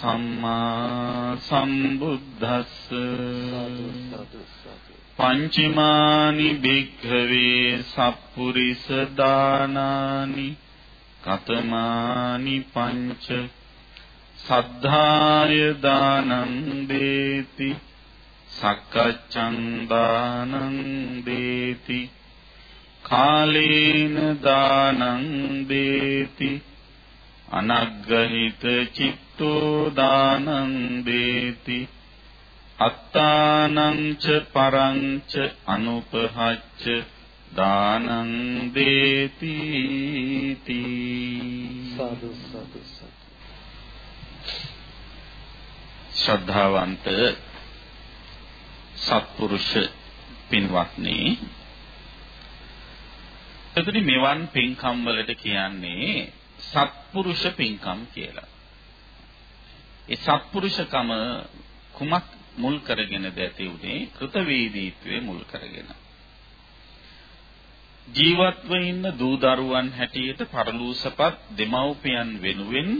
සම්මා සම්බුද්දස්ස. පංචමානි භික්ඛවේ සප්පුරිස දානානි. කතමානි පංච සද්ධාය දානං දේති. සක්කච්ඡං දානං දේති. කාලේන දානං දේති. අනග්ගහිත චිත්තෝ දානං දේති අත්තානං ච පරං ච අනුපහච්ච දානං දේති සාදු සාදු ශ්‍රද්ධාවන්ත සත්පුරුෂ පින්වත්නි එතකොට මෙවන් පින්කම් වලට කියන්නේ සත්පුරුෂ පින්කම් කියලා. ඒ සත්පුරුෂකම කුමක් මුල් කරගෙනද ඇති උනේ කෘතවේදීත්වයේ මුල් කරගෙන. ජීවත්ව ඉන්න දූ දරුවන් හැටියට පරලෝසපත් දෙමව්පියන් වෙනුවෙන්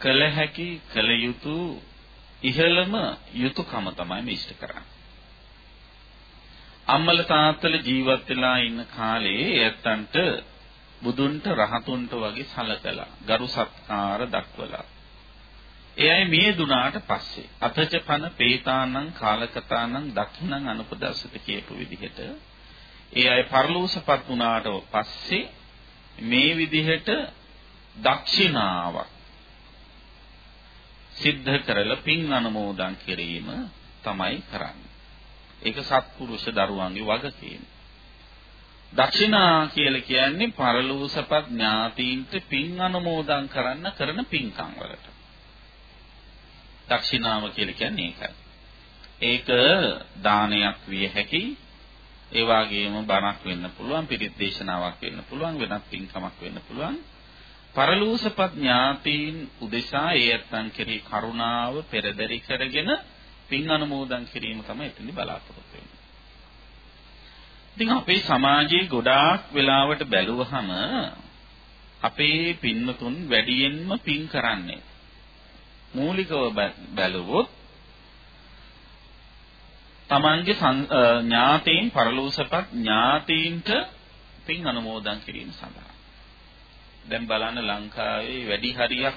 කළ හැකි කළ යුතු ඉහළම යුතුයකම තමයි මේ ඉෂ්ට කරන්නේ. අම්මල තාත්තල ජීවත් වෙලා ඉන්න කාලේ ඇත්තන්ට බුදුන්ට රහතුන්ට වගේ සලකලා ගරු සත්කාර දක්වලා ඒ අය මේ දුනාට පස්සේ අතච පන පේතානං කාලකතානං දක්ඛිනං අනුපදස්සත කියපු විදිහට ඒ අය පරලෝසපත් වුණාට පස්සේ මේ විදිහට දක්ෂිනාවක් සිද්ධ කරලා පින් අනුමෝදන් කිරීම තමයි කරන්නේ. ඒක සත්පුරුෂ දරුවන්ගේ වගකීම. දක්ෂිනා කියලා කියන්නේ පරලෝසපත් ඥාතීන්ට පින් අනුමෝදන් කරන්න කරන පින්කම් වලට. දක්ෂිනාව කියලා කියන්නේ ඒකයි. ඒක දානයක් විය හැකි. ඒ වගේම බණක් වෙන්න පුළුවන්, පිරිත් දේශනාවක් වෙන්න පුළුවන්, වෙනත් පින්කමක් වෙන්න පුළුවන්. පරලෝසපත් ඥාතීන් උදෙසා ඒ ඇත්තන් කෙරෙහි කරුණාව පෙරදරි කරගෙන පින් අනුමෝදන් කිරීම තමයි එතනදි බලාපොරොත්තු වෙන්නේ. ඉතින් අපේ සමාජයේ ගොඩාක් වෙලාවට බැලුවහම අපේ පින්නතුන් වැඩියෙන්ම පින් කරන්නේ. මූලිකව බැලුවොත් තමන්ගේ ඥාතීන් පරලෝසපත් ඥාතීන්ට පින් අනුමෝදන් කිරීම සඳහා. දැන් බලන්න ලංකාවේ වැඩි හරියක්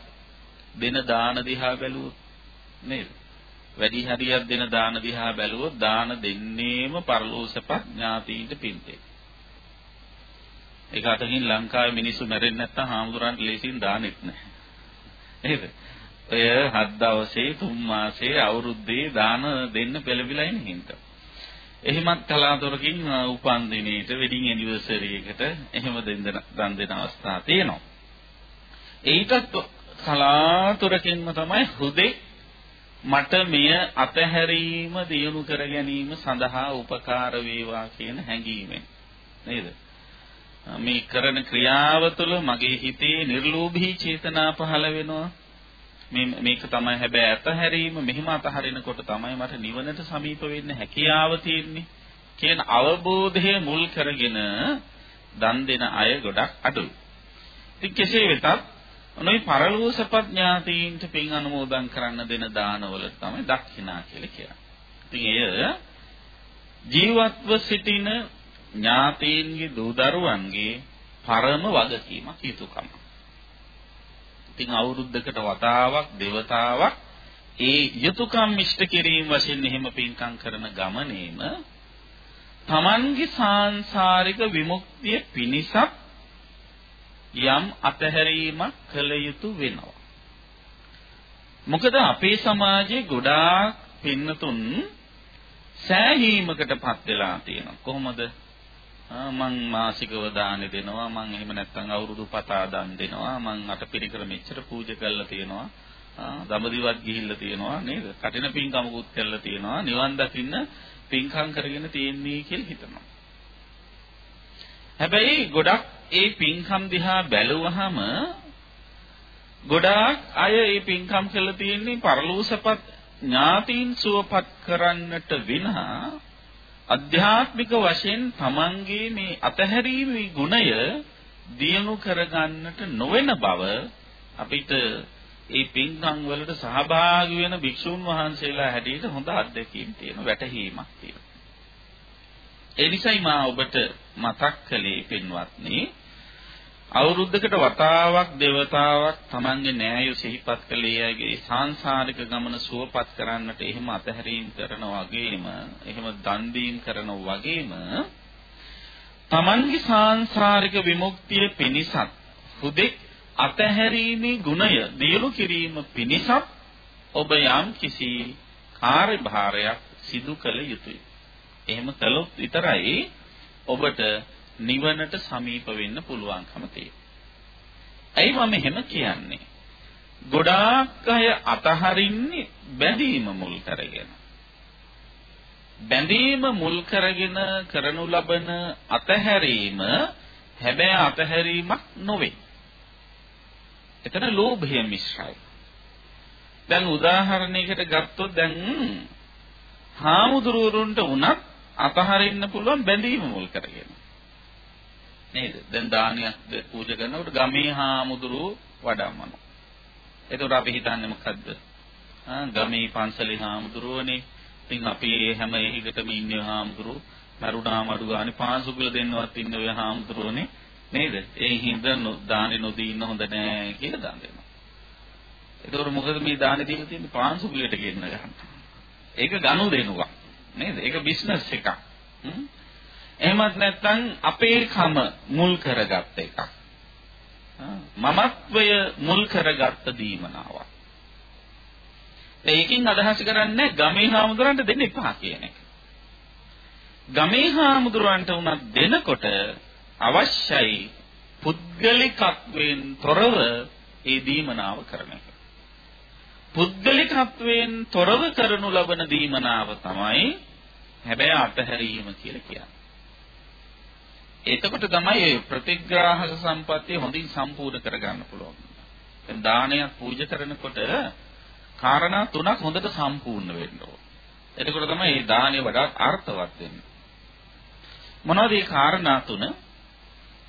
දෙන දාන දිහා බැලුවොත් නේද? වැඩි හරියක් දෙන දාන දිහා බැලුවොත් දාන දෙන්නේම පරලෝසපත් ඥාතීන්ට පින්තේ. ඒක අතකින් ලංකාවේ මිනිස්සු මැරෙන්නේ නැත්තම් හාමුදුරන්ට ලේසියෙන් දානෙත් නැහැ. නේද? ඔය හත් දවසේ තුන් මාසේ අවුරුද්දේ දාන දෙන්න පෙළඹිලා ඉන්න හින්දා. එහෙමත් කලාතුරකින් උපන් දිනේට වෙඩින් ඇනිවර්සරි එකට එහෙම දෙන්න දන් දෙන අවස්ථා තියෙනවා. ඒකත් කලාතුරකින්ම තමයි හුදේ මට මෙය අතහැරීම දියුණු කර ගැනීම සඳහා උපකාර වේවා කියන හැඟීමෙන්. නේද? මේ කරන ක්‍රියාව තුළ මගේ හිතේ නිර්ලෝභී චේතනා පහළ වෙනවා. මේ මේක තමයි හැබැයි අතහැරීම. මෙහිම අතහරිනකොට තමයි මට නිවනට සමීප වෙන්න හැකියාව තියෙන්නේ කියන අවබෝධය මුල් කරගෙන දන් දෙන අය ගොඩක් අඩුයි. ඉතින් කෙසේ වෙතත් ඔනෝයි පරලෝසපත් ඥාතීන්ට පින් අනුමෝදන් කරන්න දෙන දානවල තමයි දක්ෂිනා කියලා කියන්නේ. ඉතින් එය ජීවත්ව සිටින ඥාතීන්ගේ දූ දරුවන්ගේ පරම වගකීමක් යුතුයකම. ඉතින් අවුරුද්දකට වතාවක් දෙවතාවක් ඒ යුතුයකම් ඉෂ්ට කිරීම වශයෙන් එහෙම පින්කම් කරන ගමනේම තමන්ගේ සාංශාරික විමුක්තිය පිණිසක් යම් අතහැරීමක් කළ යුතු වෙනවා. මොකද අපේ සමාජයේ ගොඩාක් පින්නතුන් සෑහීමකටපත් වෙලා තියෙනවා. කොහොමද? මං මාසිකව දාන දෙනවා මං එහෙම නැත්නම් අවුරුදු පතා දන් දෙනවා මං අටපිරිකර මෙච්චර පූජා කරලා තියෙනවා දඹදිවත් ගිහිල්ලා තියෙනවා නේද? කටින පින්කමකුත් කරලා තියෙනවා. නිවන් දකින්න පින්කම් කරගෙන තියෙන්නේ කියලා හිතනවා. හැබැයි ගොඩක් ඒ පින්කම් දිහා බැලුවහම ගොඩාක් අය මේ පින්කම් කරලා තියෙන්නේ පරලෝසපත් ඥාතීන් සුවපත් කරන්නට විනා අධ්‍යාත්මික වශයෙන් තමන්ගේ මේ අතහැරීමේ ගුණය දියුණු කරගන්නට නොවන බව අපිට ඒ පින්කම් වලට සහභාගී වෙන භික්ෂුන් වහන්සේලා හැටියට හොඳ අත්දැකීම් තියෙන වැටහීමක් තියෙනවා. ඒ නිසයි මා ඔබට මතක් කළේ පින්වත්නි අවුරුද්දකට වතාවක් දෙවතාවක් Tamange නෑය සිහිපත් කළේ අයගේ සාංශාරික ගමන සුවපත් කරන්නට එහෙම අතහැරීම් කරන වගේම එහෙම දන් දීම් කරන වගේම Tamange සාංශාරික විමුක්තිය පිණිසත් හුදෙක් අතහැරීමේ ගුණය දියුණු කිරීම පිණිසත් ඔබ යම් කිසි කාර්යභාරයක් සිදු කළ යුතුයි. එහෙම කළොත් විතරයි ඔබට නිවනට සමීප වෙන්න පුළුවන්කම තියෙන්නේ. ඇයි මම එහෙම කියන්නේ? ගොඩාක් අය අතහරින්නේ බැඳීම මුල් කරගෙන. බැඳීම මුල් කරගෙන කරනු ලබන අතහැරීම හැබැයි අතහැරීමක් නොවේ. එතන ලෝභය මිශ්‍රයි. දැන් උදාහරණයකට ගත්තොත් දැන් හාමුදුරුවරුන්ට උනත් අතහරින්න පුළුවන් බැඳීම මුල් කරගෙන. නේද? දැන් දානයක් පූජා කරනකොට ගමේ හාමුදුරුවෝ වඩම්මනවා. එතකොට අපි හිතන්නේ මොකද්ද? ආ ගමේ පන්සලේ හාමුදුරුවනේ. ඉතින් අපි හැම එකකටම ඉන්නේ හාමුදුරුවෝ. මරුණාම අඩු ගානේ පාසුගල දෙන්නවත් ඉන්න ඔය හාමුදුරුවනේ. නේද? ඒ හින්දා දානේ නොදී ඉන්න හොඳ නෑ කියලා දන් දෙනවා. එතකොට මොකද මේ දානේ දීලා තියෙන්නේ පාසුගලට ගෙන්න ගන්න. ඒක ගනුදෙනුවක්. නේද? ඒක බිස්නස් එකක්. එහෙමත් නැත්නම් අපේ කම මුල් කරගත්ත එකක්. මමත්වය මුල් කරගත්ත දීමනාවක්. ඒකකින් අදහස් කරන්නේ ගමේ හාමුදුරන්ට දෙන්න එපා කියන එක. ගමේ හාමුදුරන්ට උනත් දෙනකොට අවශ්‍යයි පුද්ගලිකත්වයෙන් තොරව ඒ දීමනාව කරන එක. පුද්ගලිකත්වයෙන් තොරව කරනු ලබන දීමනාව තමයි හැබැයි අතහැරීම කියලා කියන්නේ. එතකොට තමයි මේ ප්‍රතිග්‍රාහක සම්පත්තිය හොඳින් සම්පූර්ණ කරගන්න පුළුවන්. දැන් දානයක් පූජා කරනකොට කාරණා තුනක් හොඳට සම්පූර්ණ වෙන්න ඕන. එතකොට තමයි මේ දානය වඩාත් අර්ථවත් වෙන්නේ. මොනවද මේ කාරණා තුන?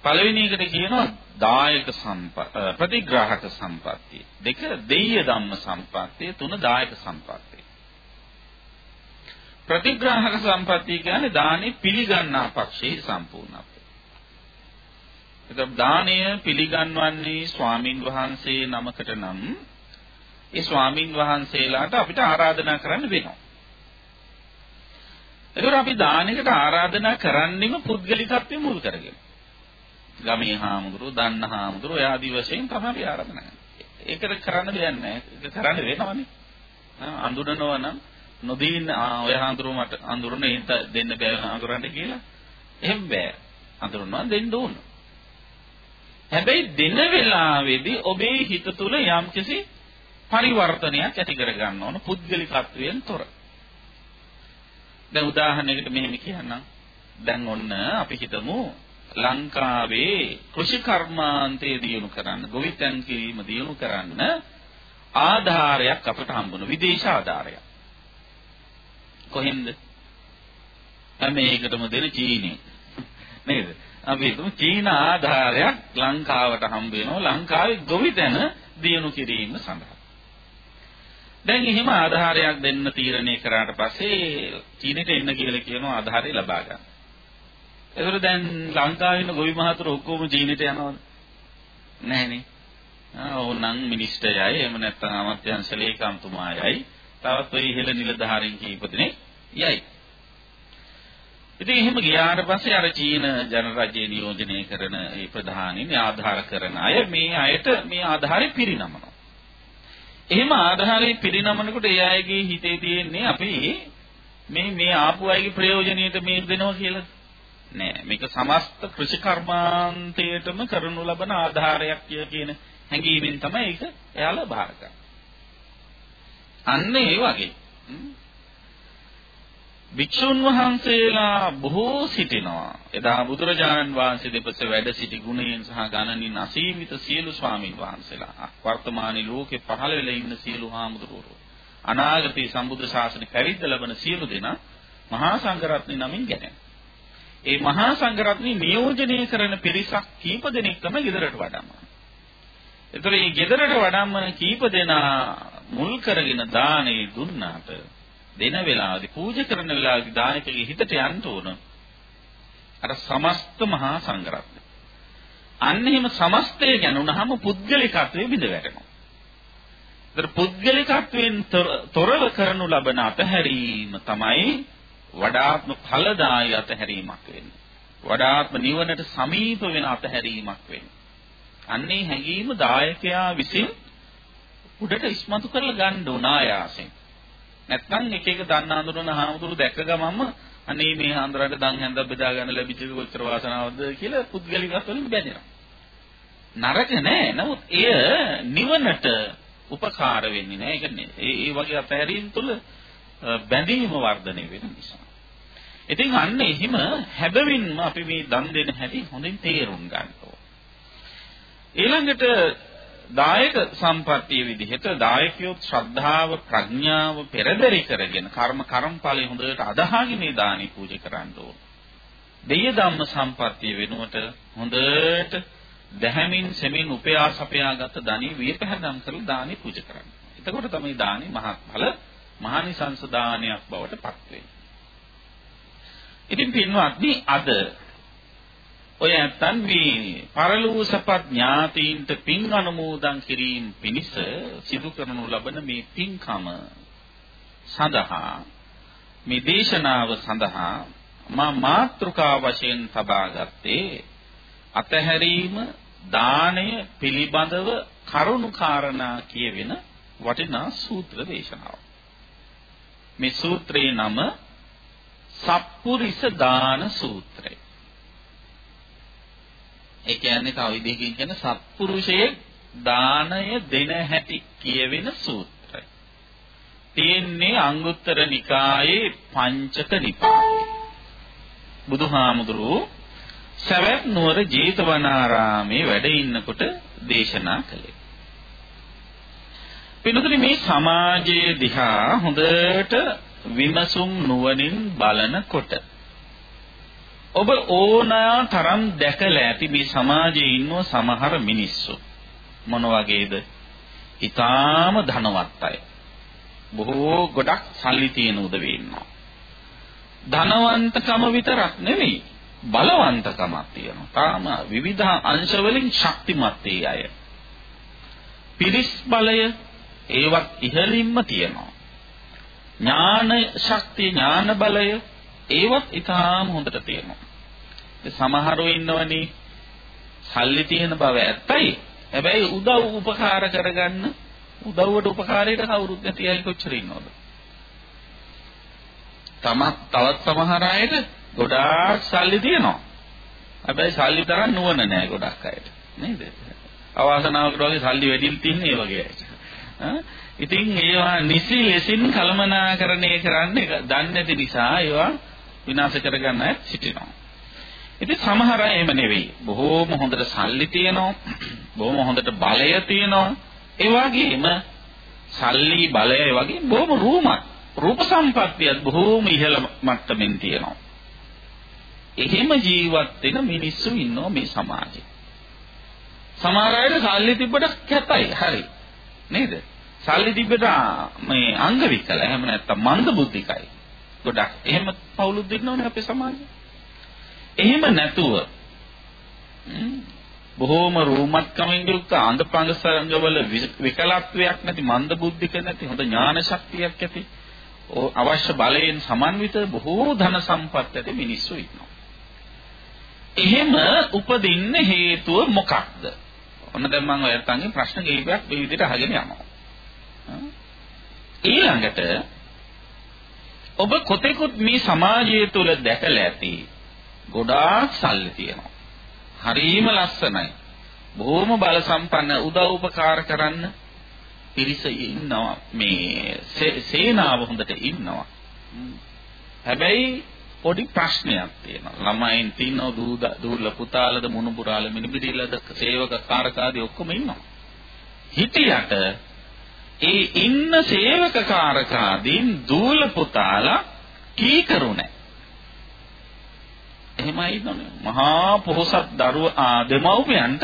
පළවෙනි එකට කියනවා දායක සම්පත් ප්‍රතිග්‍රාහක සම්පත්තිය. දෙක දෙය්‍ය ධම්ම සම්පත්තිය, තුන දායක සම්පත්තිය. ප්‍රතිග්‍රාහක සම්පත්තිය කියන්නේ දානේ පිළිගන්නා පක්ෂයේ සම්පූර්ණත්වය. එතකොට දානය පිළිගන්වන්නේ ස්වාමින් වහන්සේ නමකට නම් ඒ ස්වාමින් වහන්සේලාට අපිට ආරාධනා කරන්න වෙනවා. එතකොට අපි දානයකට ආරාධනා කරන්නෙම පුද්ගලිකත්වය මුල් කරගෙන. ගමේ හාමුදුරුවෝ, දන්න හාමුදුරුවෝ එයා ආදි වශයෙන් තමයි අපි ආරාධනා කරන්නේ. ඒකට කරන්න දෙයක් නැහැ. ඒක කරන්න වෙනවනේ. අඳුනනවා නම් නොදීන ඔය හාමුදුරුවෝ මට අඳුරන හිත දෙන්න බෑ හාමුදුරන්ට කියලා. එහෙම බෑ. අඳුරනවා දෙන්න ඕන. හැබැයි දෙන වෙලාවේදී ඔබේ හිත තුළ යම්කිසි පරිවර්තනයක් ඇති කර ගන්න ඕන පුද්ගලිකත්වයෙන් තොර. දැන් උදාහරණයකට මෙහෙම කියන්නම්. දැන් ඔන්න අපි හිතමු ලංකාවේ කෘෂි කර්මාන්තය දියුණු කරන්න, ගොවිතැන් කිරීම දියුණු කරන්න ආධාරයක් අපට හම්බුණා. විදේශ ආධාරයක්. කොහෙන්ද? හැම එකටම දෙන චීනේ. නේද? අපි හිතමු චීන ආධාරයක් ලංකාවට හම්බ වෙනවා ලංකාවේ ගොවිතැන දියුණු කිරීම සඳහා. දැන් එහෙම ආධාරයක් දෙන්න තීරණය කරාට පස්සේ චීනෙට එන්න කියලා කියන ආධාරය ලබා ගන්න. ඒතර දැන් ලංකාවේ ඉන්න ගොවි මහතුරු ඔක්කොම චීනෙට යනවද? නැහනේ. ආ ඕනනම් මිනිස්ටරයයි එහෙම නැත්නම් අමාත්‍යාංශ ලේකම්තුමායයි තවත් ඔය ඉහළ නිලධාරීන් කීප දෙනෙක් යයි. ඉතින් එහෙම ගියාට පස්සේ අර චීන ජනරජය නියෝජනය කරන ඒ ප්‍රධානීන් ආධාර කරන අය මේ අයට මේ ආධාරය පිරිනමනවා. එහෙම ආධාරය පිරිනමනකොට ඒ අයගේ හිතේ තියෙන්නේ අපි මේ මේ ආපු අයගේ ප්‍රයෝජනෙට මේ දෙනවා කියලා නෑ. මේක සමස්ත කෘෂිකර්මාන්තයටම කරනු ලබන ආධාරයක් කියන හැඟීමෙන් තමයි ඒක එයාලා බාර ගන්න. අන්න ඒ වගේ. භික්ෂුන් වහන්සේලා බොහෝ සිටිනවා. එදා බුදුරජාණන් වහන්සේ දෙපස වැඩ සිටි ගුණයෙන් සහ ගණනින් අසීමිත සියලු ස්වාමින් වහන්සේලා වර්තමානයේ ලෝකේ පහළ වෙලා ඉන්න සියලු හාමුදුරුවෝ අනාගතයේ සම්බුද්ධ ශාසනය පැවිද්ද ලබන සියලු දෙනා මහා සංඝරත්නය නමින් ගැටෙනවා. ඒ මහා සංඝරත්නය නියෝජනය කරන පිරිසක් කීප දෙනෙක්ම ගෙදරට වඩම්මනවා. ඒතර මේ ගෙදරට වඩම්මන කීප දෙනා මුල් කරගෙන දානේ දුන්නාට දෙන වෙලාවදී පූජා කරන වෙලාවදී දායකගේ හිතට යන්න ඕන අර සමස්ත මහා සංඝරත්නය. අන්න එහෙම සමස්තය ගැනුනහම පුද්ගලිකත්වයේ බිඳ වැටෙනවා. ඒතර පුද්ගලිකත්වයෙන් තොරව කරනු ලබන අතහැරීම තමයි වඩාත්ම ඵලදායී අතහැරීමක් වෙන්නේ. වඩාත්ම නිවනට සමීප වෙන අතහැරීමක් වෙන්නේ. අන්නේ හැඟීම දායකයා විසින් උඩට ඉස්මතු කරලා ගන්න ඕන ආයාසෙන්. නැත්නම් එක එක දන්න අඳුරන හාමුදුරු දැක්ක ගමන්ම අනේ මේ හාමුදුරන්ට දන් හැන්දක් බෙදා ගන්න ලැබිච්ච එක කොච්චර වාසනාවක්ද කියලා පුද්ගලිකත් වලින් බැඳෙනවා. නරක නෑ. නමුත් එය නිවනට උපකාර වෙන්නේ නෑ. ඒ කියන්නේ ඒ ඒ වගේ අතහැරීම් තුළ බැඳීම වර්ධනය වෙන නිසා. ඉතින් අන්න එහිම හැබවින්ම අපි මේ දන් දෙන හැටි හොඳින් තේරුම් ගන්න ඕන. ඊළඟට දායක සම්පත්තිය විදිහට දායකයොත් ශ්‍රද්ධාව ප්‍රඥාව පෙරදරි කරගෙන කර්ම කර්මඵලයේ හොඳට අදහාගෙන මේ දානි පූජා කරන්න ඕන. දෙය ධම්ම සම්පත්තිය වෙනුවට හොඳට දැහැමින් සෙමින් උපයාස අපයාගත් ධනි විපහදම් කරලා දානි පූජා කරන්න. එතකොට තමයි දානි මහත්ඵල මහානිසංස දානයක් බවට පත් වෙන්නේ. ඉතින් පින්වත්නි අද ඔය නැත්තන් මේ පරලෝසපත් ඥාතීන්ට පින් අනුමෝදන් කිරීම පිණිස සිදු කරනු ලබන මේ පින්කම සඳහා මේ දේශනාව සඳහා මා මාත්‍රිකා වශයෙන් තබා ගත්තේ අතහැරීම දාණය පිළිබඳව කරුණු කාරණා කියවෙන වටිනා සූත්‍ර දේශනාව. මේ සූත්‍රයේ නම සප්පුරිස දාන සූත්‍රය. ඒ කියන්නේ තව විදිහකින් කියන සත්පුරුෂයේ දානය දෙන හැටි කියවෙන සූත්‍රය. තියෙන්නේ අංගුත්තර නිකායේ පංචක නිපාතේ. බුදුහාමුදුරුවෝ සවැත් නුවර ජේතවනාරාමේ වැඩ ඉන්නකොට දේශනා කළේ. පිනුතුනි මේ සමාජයේ දිහා හොඳට විමසුම් නුවණින් බලනකොට ඔබ ඕනෑ තරම් දැකලා ඇති මේ සමාජයේ ඉන්න සමහර මිනිස්සු මොන වගේද? ඊටාම ධනවත් අය. බොහෝ ගොඩක් සල්ලි තියෙන උදවේ ඉන්නවා. ධනවන්තකම විතරක් නෙවෙයි බලවන්තකමක් තියෙනවා. තාම විවිධ අංශ වලින් ශක්තිමත් ඒ අය. පිරිස් බලය ඒවත් ඉහළින්ම තියෙනවා. ඥාන ශක්තිය ඥාන බලය ඒවත් ඊටාම හොඳට තියෙනවා. සමහරව ඉන්නවනේ සල්ලි තියෙන බව ඇත්තයි. හැබැයි උදව් උපකාර කරගන්න උදව්වට උපකාරයට කවුරුත් නැති අය කොච්චර ඉන්නවද? තම තවත් සමහර අයට ගොඩාක් සල්ලි තියෙනවා. හැබැයි සල්ලි තරම් නුවණ නැහැ ගොඩක් අයට. නේද? අවාසනාවකට වගේ සල්ලි වැඩිල් තින්නේ ඒ වගේ අයට. ඉතින් ඒවා නිසි ලෙසින් කළමනාකරණය කරන්නේ දන්නේ නැති නිසා ඒවා විනාශ කරගන්න අය සිටිනවා. ඉතින් සමහර අය එහෙම නෙවෙයි. බොහෝම හොඳට සල්ලි තියෙනවා. බොහොම හොඳට බලය තියෙනවා. ඒ වගේම සල්ලි බලය ඒ වගේ බොහොම රූමත්. රූප සම්පත්තියත් බොහෝම ඉහළ මට්ටමින් තියෙනවා. එහෙම ජීවත් වෙන මිනිස්සු ඉන්නවා මේ සමාජයේ. සමහර අයට සල්ලි තිබ්බට කැතයි. හරි. නේද? සල්ලි තිබ්බට මේ අංග විකල එහෙම නැත්තම් මන්ද බුද්ධිකයි. ගොඩක්. එහෙම පවුලුත් දෙන්නවනේ අපේ සමාජයේ. එහෙම නැතුව බොහෝම රූමත්කමින් යුක්ත අන්ධපංග සංගවල විකලත්වයක් නැති මන්ද බුද්ධික නැති හොඳ ඥාන ශක්තියක් ඇති අවශ්‍ය බලයෙන් සමන්විත බොහෝ ධන සම්පත් ඇති මිනිස්සු ඉන්නවා. එහෙම උපදින්න හේතුව මොකක්ද? ඔන්න දැන් මම ඔයයන්ගෙන් ප්‍රශ්න කිහිපයක් මේ විදිහට අහගෙන යනවා. ඊළඟට ඔබ කොතෙකුත් මේ සමාජය තුළ දැකලා ඇති ගොඩාක් සල්ලි තියෙනවා. හරිම ලස්සනයි. බොහොම බල සම්පන්න උදව් උපකාර කරන්න පිරිස ඉන්නවා මේ සේනාව හොඳට ඉන්නවා. හැබැයි පොඩි ප්‍රශ්නයක් තියෙනවා. ළමයින් තින්නව දූ දූල පුතාලද මුණුබුරාල මිනිබිරිලද සේවක කාරකාදී ඔක්කොම ඉන්නවා. හිටියට ඒ ඉන්න සේවක කාරකාදීන් දූල පුතාලා කීකරු නැහැ. එහෙමයි ඉන්නනේ. මහා පොහොසත් දරුව දෙමව්පියන්ට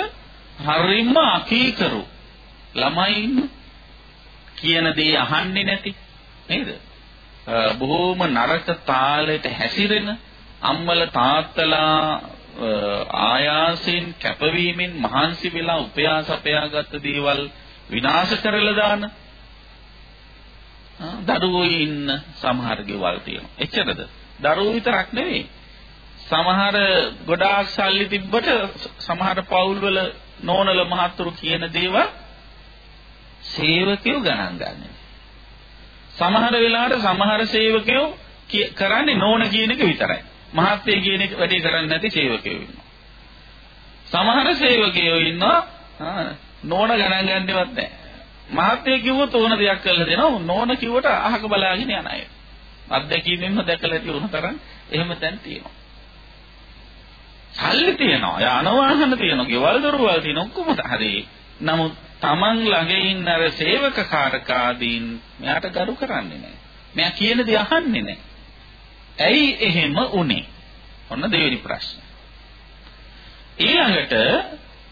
හරිම අකීකරු ළමයි ඉන්න කියන දේ අහන්නේ නැති නේද? බොහෝම නරක තාලයට හැසිරෙන අම්මල තාත්තලා ආයාසයෙන් කැපවීමෙන් මහන්සි වෙලා උපයාස අපයාගත් දේවල් විනාශ කරලා දාන දරුවෝ ඉන්න සමහර ගෙවල් තියෙනවා. එච්චරද? දරුවෝ විතරක් නෙවෙයි. සමහර ගොඩාක් සල්ලි තිබ්බට සමහර පවුල්වල නෝනල මහත්තුරු කියන දේවල් සේවකයෝ ගණන් ගන්නෙ. සමහර වෙලාවට සමහර සේවකයෝ කරන්නේ නෝන කියන එක විතරයි. මහත්ය කියන එක වැඩි කරන්නේ නැති සේවකයෝ ඉන්නවා. සමහර සේවකයෝ ඉන්නවා නෝන ගණන් ගන්නවත් නැහැ. මහත්ය කිව්වොත් ඕන දෙයක් කරලා දෙනවා. නෝන කිව්වට අහක බලාගෙන යන අය. අත්දැකීමෙන්ම දැකලා ඇති වුණ තරම් එහෙම තැන් තියෙනවා. සල්ලි තියෙනවා. යන වාහන තියෙනවා. ගෙවල් දොරවල් තියෙනවා. ඔක්කොම හරි. නමුත් Taman ළඟ ඉන්න අර සේවක කාරකාදීන් මෙයාට ගරු කරන්නේ නැහැ. මෙයා කියන දේ අහන්නේ නැහැ. ඇයි එහෙම උනේ? ඔන්න දෙවෙනි ප්‍රශ්න. ඊළඟට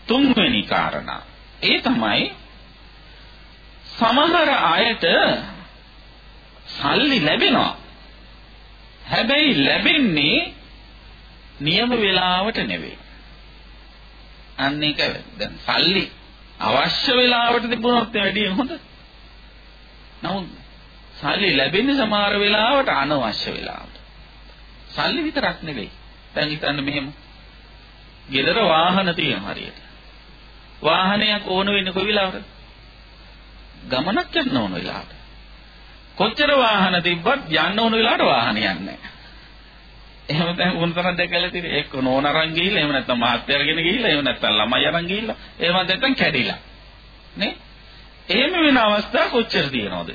තුන්වෙනි කාරණා. ඒ තමයි සමහර අයට සල්ලි ලැබෙනවා. හැබැයි ලැබෙන්නේ නියම වේලාවට නෙවෙයි. අන්න ඒක දැන් සල්ලි අවශ්‍ය වෙලාවට තිබුණොත් වැඩි හොඳ. නමුත් සල්ලි ලැබෙන්නේ සමහර වෙලාවට අනවශ්‍ය වෙලාවට. සල්ලි විතරක් නෙවෙයි. දැන් හිතන්න මෙහෙම. ගෙදර වාහන තියෙනවා හරියට. වාහනයක් ඕන වෙන්නේ කොයි වෙලාවටද? ගමනක් යන්න ඕන වෙලාවට. කොච්චර වාහන තිබ්බත් යන්න ඕන වෙලාවට වාහන යන්නේ නැහැ. එහෙම දැන් උන්තරන් දැකලා තියෙන්නේ? එක්ක නෝන අරන් ගිහිල්ලා එහෙම නැත්නම් මහත්ය අරගෙන ගිහිල්ලා එහෙම නැත්නම් ළමයි අරන් ගිහිල්ලා එහෙම නැත්නම් කැඩිලා. නේ? එහෙම වෙන අවස්ථා කොච්චර තියෙනවද?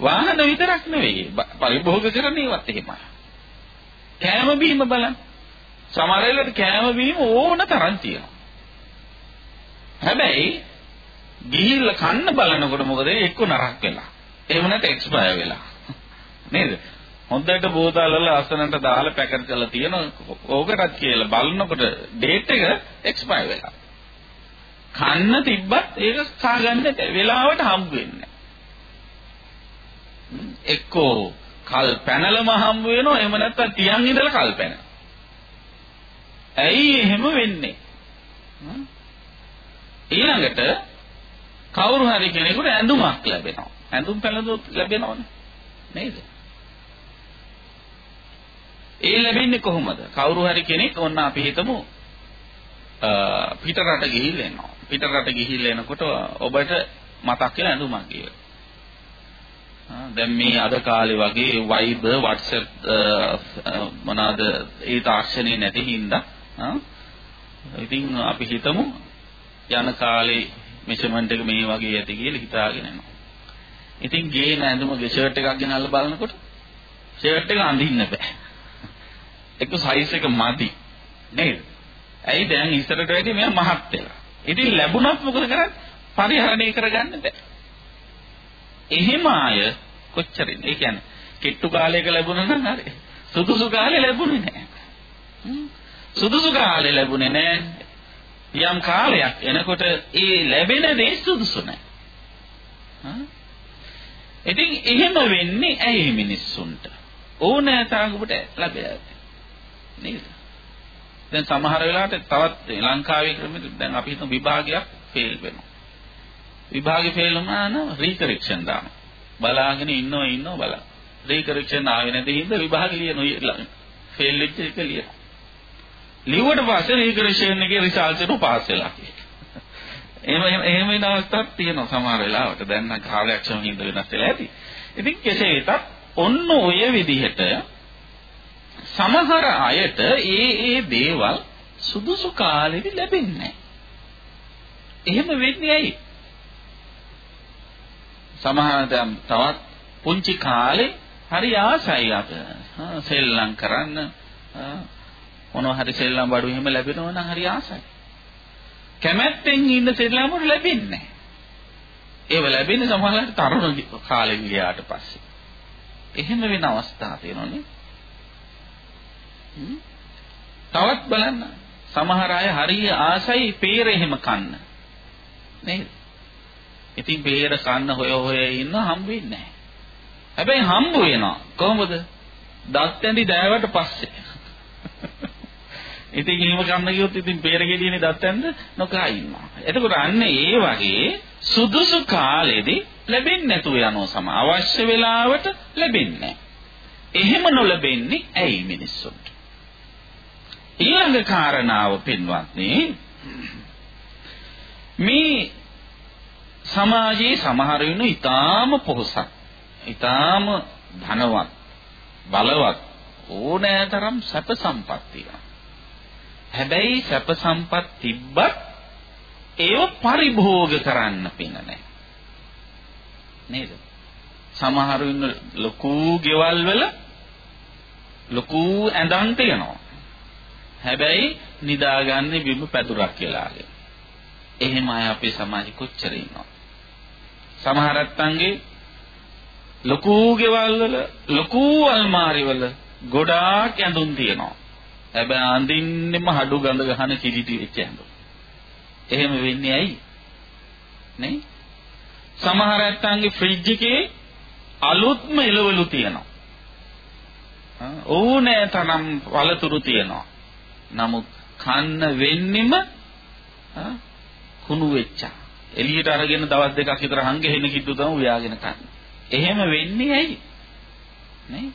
වාහන විතරක් නෙවෙයි. පරිභෝග කරන ඒවත් එහෙමයි. කෑම බීම බලන්න. සමහර වෙලාවට කෑම බීම ඕන තරම් තියෙනවා. හැබැයි ගිහිල්ලා කන්න බලනකොට මොකද? එක්ක නරක් වෙලා. එහෙම නැත්නම් එක්ස්පයර් වෙලා. නේද? හොඳට බෝතල් අසනට දාලා පැකට් කරලා තියෙන ඕකටත් කියලා බලනකොට ඩේට් එක එක්ස්පයර් වෙලා. කන්න තිබ්බත් ඒක කාගන්න වෙලාවට හම්බ වෙන්නේ එක්කෝ කල් පැනලම හම්බ වෙනවා එහෙම නැත්නම් තියන් ඉඳලා කල් පැන. ඇයි එහෙම වෙන්නේ? ඊළඟට කවුරු හරි කෙනෙකුට ඇඳුමක් ලැබෙනවා. ඇඳුම් පැළඳුම් ලැබෙනවනේ. නේද? ඒ ලැබෙන්නේ කොහොමද? කවුරු හරි කෙනෙක් ඔන්න අපි හිතමු පිට රට ගිහිල්ලා එනවා. පිට රට ගිහිල්ලා එනකොට ඔබට මතක් වෙන ඇඳුමක් කියලා. දැන් මේ අද කාලේ වගේ Viber WhatsApp මොනවාද ඒ තාක්ෂණේ නැති හින්දා ඉතින් අපි හිතමු යන කාලේ මෙෂර්මන්ට් එක මේ වගේ ඇති කියලා හිතාගෙන යනවා. ඉතින් ගේන ඇඳුම ගේ ෂර්ට් එකක් ගෙනල්ලා බලනකොට ෂර්ට් එක අඳින්න බෑ. එක සයිස් එක මදි. නේද? ඇයි දැන් ඉස්සරට වැඩි මෙයා මහත් වෙලා. ඉතින් ලැබුණත් මොකද කරන්නේ? පරිහරණය කරගන්න බෑ. එහෙම අය කොච්චරින්? ඒ කියන්නේ කිට්ටු කාලයක ලැබුණා නම් හරි. සුදුසු කාලේ ලැබුණේ නැහැ. සුදුසු කාලේ ලැබුණේ නැහැ. යම් කාලයක් එනකොට ඒ ලැබෙන දේ සුදුසු නැහැ. ඉතින් එහෙම වෙන්නේ ඇයි මිනිස්සුන්ට? ඕනෑ තරමකට ලැබෙලා නේද? දැන් සමහර වෙලාවට තවත් ලංකාවේ ක්‍රමෙට දැන් අපි හිතමු විභාගයක් ෆේල් වෙනවා. විභාගේ ෆේල් වුණා නම් රීකරෙක්ෂන් දානවා. බලාගෙන ඉන්නව ඉන්නව බලා. රීකරෙක්ෂන් ආවේ නැති හින්දා විභාගේ ලියනවා. ෆේල් වෙච්ච එක ලියනවා. ලිව්වට පස්සේ රීකරෙක්ෂන් එකේ රිසල්ට් එක පාස් වෙලා එහෙම එහෙම වෙන අවස්ථාවක් තියෙනවා සමහර වෙලාවට. දැන් නම් කාලයක් සමහින්ද වෙනස් වෙලා ඇති. ඉතින් කෙසේ වෙතත් ඔන්න ඔය විදිහට සමහර අයට ඒ ඒ දේවල් සුදුසු කාලෙදි ලැබෙන්නේ නැහැ. එහෙම වෙන්නේ ඇයි? සමහර තවත් පුංචි කාලේ හරි ආසයි අත සෙල්ලම් කරන්න මොනවා හරි සෙල්ලම් බඩු එහෙම ලැබෙනවා නම් හරි ආසයි. කැමැත්තෙන් ඉන්න සෙල්ලම් වල ලැබෙන්නේ නැහැ. ඒව ලැබෙන්නේ සමහරවිට තරුණ කාලේ ගියාට පස්සේ. එහෙම වෙන අවස්ථා තියෙනවනේ. තවත් බලන්න සමහර අය හරිය ආසයි peer එහෙම කන්න. නේද? ඉතින් peer කන්න හොය හොය ඉන්න හම්බ වෙන්නේ නැහැ. හැබැයි හම්බ වෙනවා. කොහොමද? දත් ඇඳි දෑවට පස්සේ. ඉතින් එහෙම කන්න ගියොත් ඉතින් peer ගෙඩියනේ දත් ඇඳ නොකා ඉන්නවා. එතකොට අන්න ඒ වගේ සුදුසු කාලෙදී ලැබෙන්නේ නැතුව යනවා සම අවශ්‍ය වෙලාවට ලැබෙන්නේ එහෙම නොලැබෙන්නේ ඇයි මිනිස්සුන්ට ඊළඟ කාරණාව පින්වත්නි මේ සමාජයේ සමහර වෙන ඊටාම පොහසත් ඊටාම ධනවත් බලවත් ඕනෑතරම් සැප සම්පත් තියෙනවා හැබැයි සැප සම්පත් තිබ්බත් ඒව පරිභෝග කරන්න පින නැහැ නේද? සමහරු ඉන්න ලොකු ගෙවල් වල ලොකු ඇඳන් තියනවා. හැබැයි නිදාගන්නේ බිම පැදුරක් කියලාගෙන. එහෙම අය අපේ සමාජෙ කොච්චර ඉන්නවා. සමහර නැත්තන්ගේ ලොකු ගෙවල් වල ලොකු අල්මාරි වල ගොඩාක් ඇඳුම් තියෙනවා. හැබැයි අඳින්නෙම හඩු ගඳ ගහන කිලිටි වෙච්ච ඇඳුම්. එහෙම වෙන්නේ ඇයි? නේ? සමහර ඇත්තන්ගේ ෆ්‍රිජ් එකේ අලුත්ම එළවලු තියෙනවා. ඕනෑ තරම් වලතුරු තියෙනවා. නමුත් කන්න වෙන්නෙම කුණු වෙච්චා. එළියට අරගෙන දවස් දෙකක් විතර හංගෙහෙන කිද්දු තමයි උයාගෙන කන්නේ. එහෙම වෙන්නේ ඇයි? නේ?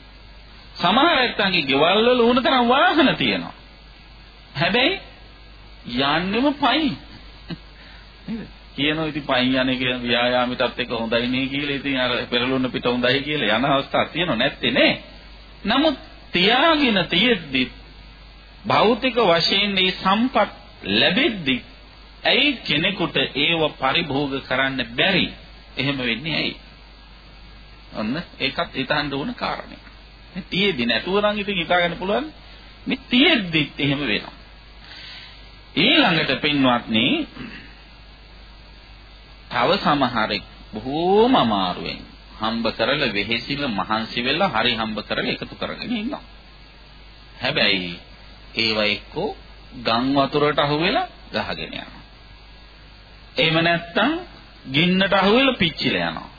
සමහර ඇත්තන්ගේ ගෙවල් වල ඕන තරම් වාහන තියෙනවා. හැබැයි යන්නෙම පයින්. නේද? කියනවා ඉතින් පයින් යන එක ව්‍යායාමිතත් එක්ක හොඳයි නේ කියලා. ඉතින් අර පෙරළුණ පිට හොඳයි කියලා යන අවස්ථා තියෙනව නැත්තේ නේ. නමුත් තියාගෙන තියෙද්දි භෞතික වශයෙන් මේ සම්පත් ලැබෙද්දි ඇයි කෙනෙකුට ඒව පරිභෝග කරන්න බැරි? එහෙම වෙන්නේ ඇයි? ඔන්න ඒකත් හිතන්න ඕන කාරණයක්. මේ තියෙද්දි නැතුව නම් ඉතින් හිතා ගන්න පුළුවන්. මේ තියෙද්දිත් එහෙම වෙනවා. ඊළඟට පින්වත්නි තව සමහරෙක් බොහෝම අමාරුවෙන් හම්බ කරලා වෙහෙසිල මහන්සි වෙලා හරි හම්බ කරලා එකතු කරගෙන ඉන්නවා. හැබැයි ඒව එක්කෝ ගම් වතුරට අහුවෙලා ගහගෙන යනවා. එහෙම නැත්නම් ගින්නට අහුවෙලා පිච්චිලා යනවා.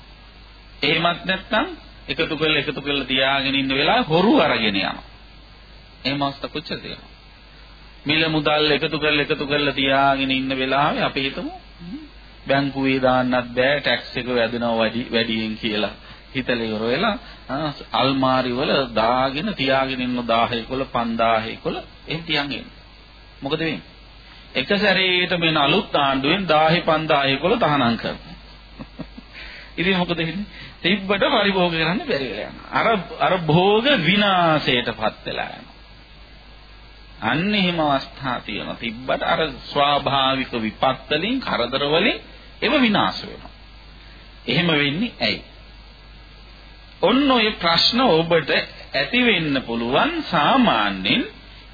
එහෙමත් නැත්නම් එකතු කරලා එකතු කරලා තියාගෙන ඉන්න වෙලාවේ හොරු අරගෙන යනවා. එහෙම අවස්ථා කොච්චර තියෙනවද? මිල මුදල් එකතු කරලා එකතු කරලා තියාගෙන ඉන්න වෙලාවේ අපි හිතමු බැංකුවේ දාන්නත් බෑ ටැක්ස් එක වැදෙනවා වැඩි වැඩියෙන් කියලා හිතලා ඉවර වෙලා අල්මාරි වල දාගෙන තියාගෙන ඉන්න 1000 11 5000 11 එහෙන් තියන් ඉන්න. මොකද වෙන්නේ? එක සැරේට මෙන්න අලුත් ආණ්ඩුවෙන් 1000 5000 11 තහනම් කරනවා. ඉතින් මොකද වෙන්නේ? තිබ්බට පරිභෝග කරන්න බැරි වෙලා යනවා. අර අර භෝග විනාශයටපත් වෙලා යනවා. අන්න එහෙම අවස්ථා තියෙනවා. තිබ්බට අර ස්වාභාවික විපත් වලින් කරදර වලින් ඒව විනාශ වෙනවා. එහෙම වෙන්නේ ඇයි? ඔන්න ඔය ප්‍රශ්න ඔබට ඇති වෙන්න පුළුවන් සාමාන්‍යයෙන්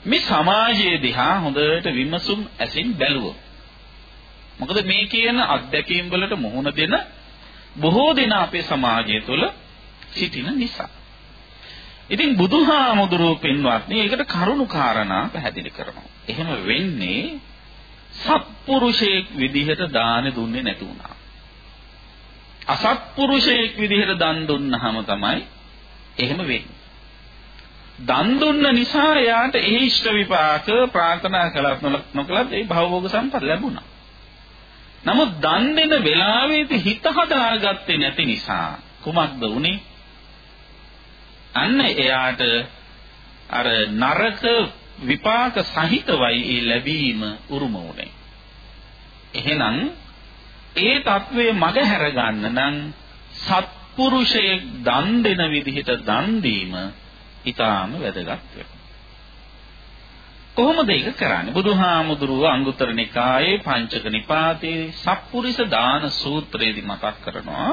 මේ සමාජයේ දිහා හොඳට විමසුම් ඇසින් බැලුවොත්. මොකද මේ කියන අත්දැකීම් වලට මුහුණ දෙන බොහෝ දෙනා අපේ සමාජය තුළ සිටින නිසා. ඉතින් බුදුහාමුදුරුවෝ පින්වත්නි ඒකට කරුණු කාරණා පැහැදිලි කරනවා. එහෙම වෙන්නේ සත්පුරුෂයෙක් විදිහට දාන දුන්නේ නැති වුණා. අසත්පුරුෂයෙක් විදිහට දන් දුන්නාම තමයි එහෙම වෙන්නේ. දන් දුන්න නිසා එයාට ඒ ඉෂ්ට විපාක ප්‍රාර්ථනා කළත් නොකළත් ඒ භවභෝග සම්පත් ලැබුණා. නමුත් දන් දෙන වෙලාවේදී හිත හදාගත්තේ නැති නිසා කුමක්ද වුනේ? අන්න එයාට අර නරක විපාක සහිතවයි ඒ ලැබීම උරුම වුනේ. එහෙනම් ඒ తත්වයේ මග හැර ගන්න නම් සත්පුරුෂයෙක් දන් දෙන විදිහට දන් දීම ඊටාම වැදගත් වෙනවා. කොහොමද ඒක කරන්නේ? බුදුහාමුදුරුව අංගුත්තර නිකායේ පංචක නිපාතේ සත්පුරුෂ දාන සූත්‍රයේදී මතක් කරනවා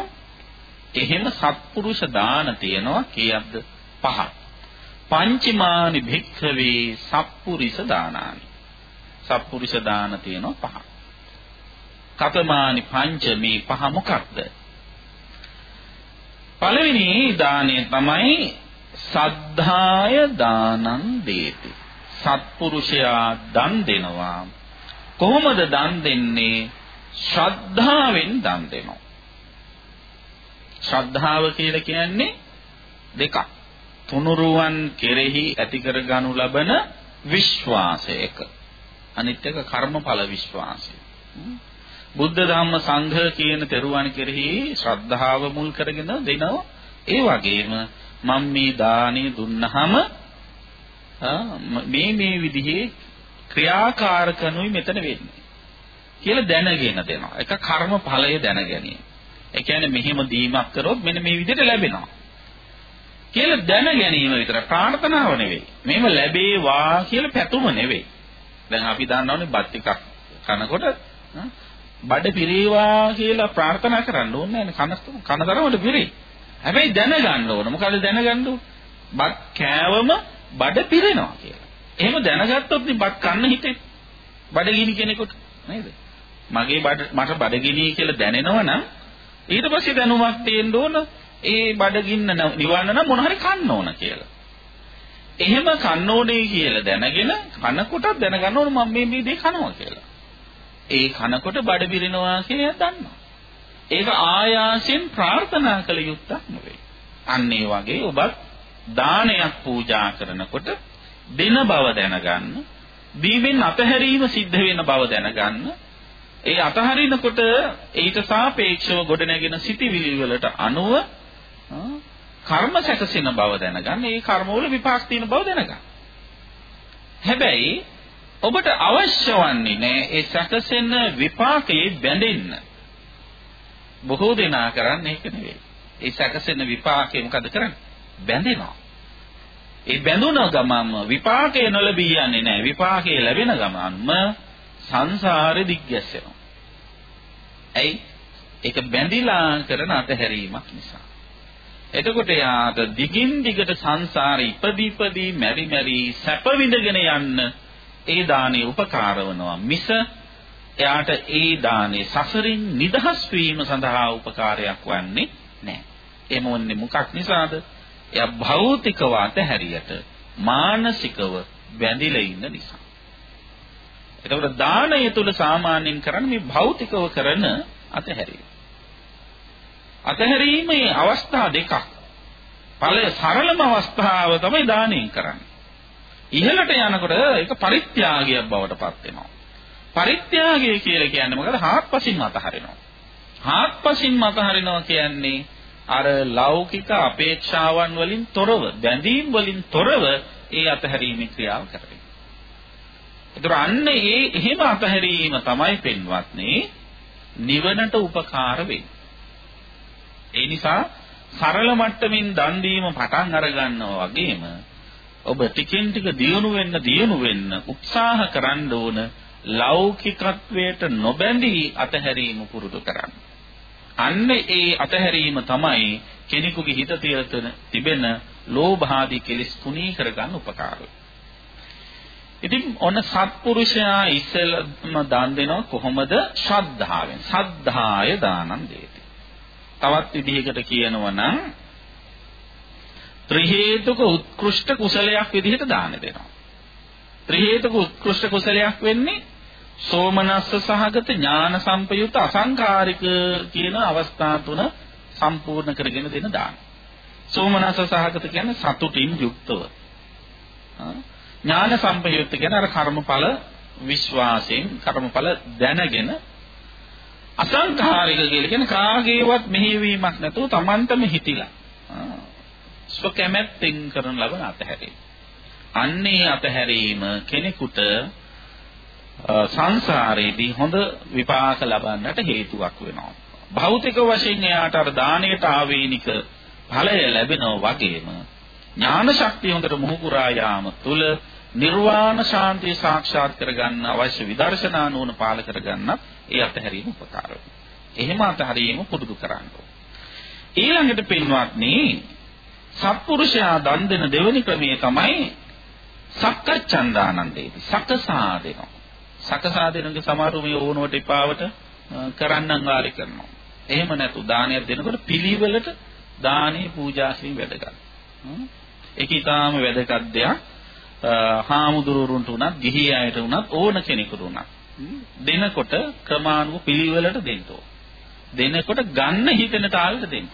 එහෙම සත්පුරුෂ දාන තියෙනවා කීයක්ද? පහක්. පංචමානි භික්ඛවේ සත්පුරිස දානානි. සත්පුරුෂ දාන තියෙනවා පහක්. කතමානි පංච මේ පහ මොකක්ද? පළවෙනි දාණය තමයි සද්ධාය දානං දේති. සත්පුරුෂයා දන් දෙනවා. කොහොමද දන් දෙන්නේ? ශ්‍රද්ධාවෙන් දන් දෙනවා. ශ්‍රද්ධාව කියලා කියන්නේ දෙකක්. තුනුරුවන් කෙරෙහි ඇති කරගනු ලබන විශ්වාසයක. අනිත් එක කර්මඵල විශ්වාසය. බුද්ධ ධම්ම සංඝ කියන තෙරුවන් කෙරෙහි ශ්‍රද්ධාව මුල් කරගෙන දෙනවා. ඒ වගේම මම මේ දාණය දුන්නහම මේ මේ විදිහේ ක්‍රියාකාරකනුයි මෙතන වෙන්නේ කියලා දැනගෙන දෙනවා. ඒක කර්ම ඵලය දැන ගැනීම. ඒ කියන්නේ මෙහෙම දීමක් කරොත් මෙන්න මේ විදිහට ලැබෙනවා. කියලා දැන ගැනීම විතර ප්‍රාර්ථනාව නෙවෙයි. මේව ලැබේවා කියලා පැතුම නෙවෙයි. දැන් අපි දන්නවනේ බත් ටිකක් කනකොට බඩ පිරේවා කියලා ප්‍රාර්ථනා කරන්න ඕනේ නැහැ කන කනතරමට පිරේ. හැබැයි දැනගන්න ඕන. මොකද දැනගන්න ඕන? බත් කෑවම බඩ පිරෙනවා කියලා. එහෙම දැනගත්තොත් නේ බත් කන්න හිතේ. බඩගිනි කෙනෙකුට නේද? මගේ බඩ මට බඩගිනි කියලා දැනෙනවා ඊට පස්සේ දැනුමක් තියෙන්න ඕන ඒ බඩගින්න නිවන්න නම් මොන හරි කන්න ඕන කියලා. එහෙම කන්න ඕනේ කියලා දැනගෙන කනකොටත් දැනගන්න ඕන මම මේ මේ දේ කනවා කියලා. ඒ කනකොට බඩ පිරෙනවා කියලා දන්නවා. ඒක ආයාසයෙන් ප්‍රාර්ථනා කළ යුත්තක් නෙවෙයි. අන්න ඒ වගේ ඔබත් දානයක් පූජා කරනකොට දෙන බව දැනගන්න, දීවෙන් අතහැරීම සිද්ධ වෙන බව දැනගන්න, ඒ අතහරිනකොට ඊට සාපේක්ෂව ගොඩනැගෙන සිටිවිලි වලට අනුව කර්ම සැකසෙන බව දැනගන්න, ඒ කර්මවල විපාක තියෙන බව දැනගන්න. හැබැයි ඔබට අවශ්‍ය වන්නේ නෑ ඒ සැකසෙන විපාකයේ බැඳෙන්න. බොහෝ දෙනා කරන්නේ ඒක නෙවෙයි. ඒ සැකසෙන විපාකේ මොකද කරන්නේ? බැඳෙනවා. ඒ බැඳුන ගමන්ම විපාකේ නොලැබී යන්නේ නැහැ. විපාකේ ලැබෙන ගමන්ම සංසාරෙ දිග්ගැස්සෙනවා. ඇයි? ඒක බැඳිලා කරන අතහැරීමක් නිසා. එතකොට යාට දිගින් දිගට සංසාරේ ඉපදී ඉපදී මෙරි මෙරි සැප විඳගෙන යන්න ඒ දානේ උපකාර වෙනවා මිස එයාට ඒ දානේ සසරින් නිදහස් වීම සඳහා උපකාරයක් වන්නේ නැහැ. එම වන්නේ මොකක් නිසාද? එයා භෞතිකව අතහැරියට මානසිකව බැඳිලා ඉන්න නිසා. එතකොට දානය තුල සාමාන්‍යයෙන් කරන්නේ මේ භෞතිකව කරන අතහැරීම. අතහැරීමේ අවස්ථා දෙකක්. ඵලය සරලම අවස්ථාව තමයි දානයෙන් කරන්නේ. ඉහළට යනකොට ඒක පරිත්‍යාගයක් බවට පත් වෙනවා. පරිත්‍යාගය කියලා කියන්නේ මොකද? හාත්පසින් අතහරිනවා. හාත්පසින් අතහරිනවා කියන්නේ අර ලෞකික අපේක්ෂාවන් වලින් තොරව, බැඳීම් වලින් තොරව ඒ අතහැරීමේ ක්‍රියාව කරන්නේ. ඒතර අන්න ඒ එහෙම අතහැරීම තමයි පෙන්වත්නි නිවනට උපකාර වෙන්නේ. ඒ නිසා සරල මට්ටමින් දන් දීම පටන් අර ගන්නවා වගේම ඔබ ටිකෙන් ටික දියුණු වෙන්න දියුණු වෙන්න උත්සාහ කරන්න ඕන ලෞකිකත්වයට නොබැඳී අතහැරීම පුරුදු කරන්න. අන්න ඒ අතහැරීම තමයි කෙනෙකුගේ හිත තිබෙන ලෝභාදී කෙලෙස් තුනී කරගන්න උපකාර ඉතින් ඔන්න සත්පුරුෂයා ඉස්සෙල්ම දන් දෙනවා කොහොමද? ශ්‍රද්ධාවෙන්. සද්ධාය දානං දෙති. තවත් විදිහකට කියනවා නම් ත්‍රි හේතුක උත්කෘෂ්ඨ කුසලයක් විදිහට දාන දෙනවා. ත්‍රි හේතුක උත්කෘෂ්ඨ කුසලයක් වෙන්නේ සෝමනස්ස සහගත ඥාන සම්පයුත අසංකාරික කියන අවස්ථා තුන සම්පූර්ණ කරගෙන දෙන දාන. සෝමනස්ස සහගත කියන්නේ සතුටින් යුක්තව. ඥාන සම්පයුත් කියන්නේ අර කර්මඵල විශ්වාසයෙන් කර්මඵල දැනගෙන අසංකාරික කියලා කියන්නේ කාගේවත් මෙහෙවීමක් නැතුව Tamanටම හිතිලා. ස්වකැමැත්තෙන් කරන ලබන අතහැරීම. අන්නේ අතහැරීම කෙනෙකුට සංසාරේදී හොඳ විපාක ලබන්නට හේතුවක් වෙනවා. භෞතික වශයෙන් එයාට අර දාණයට ආවේනික ඵලය ලැබෙනවා වගේම ඥාන ශක්තිය හොඳට මුහුකුරා යාම තුළ නිර්වාණ ශාන්තිය සාක්ෂාත් කරගන්න අවශ්‍ය විදර්ශනා නුවණ පාල කරගන්න ඒ අතහැරීම උපකාර එහෙම අතහැරීම පුරුදු කරන්න ඊළඟට පින්වත්නි සත්පුරුෂයා දන් දෙන දෙවෙනි ක්‍රමය තමයි සක්කච්ඡන්දානන්දේති. සකසා දෙනවා. සකසා දෙනගේ සමහරව මේ ඕනවට එපාවට කරන්නම් වාරි කරනවා. එහෙම නැතු දානයක් දෙනකොට පිළිවෙලට දානේ පූජාසින් වැදගත්. ඒක ඊටාම වැදගත් දෙයක්. හාමුදුරුවරුන්ට උනත්, ගිහි අයට උනත් ඕන කෙනෙකුට උනත් දෙනකොට ක්‍රමානුව පිළිවෙලට දෙන්න දෙනකොට ගන්න හිතෙන තාලෙට දෙන්න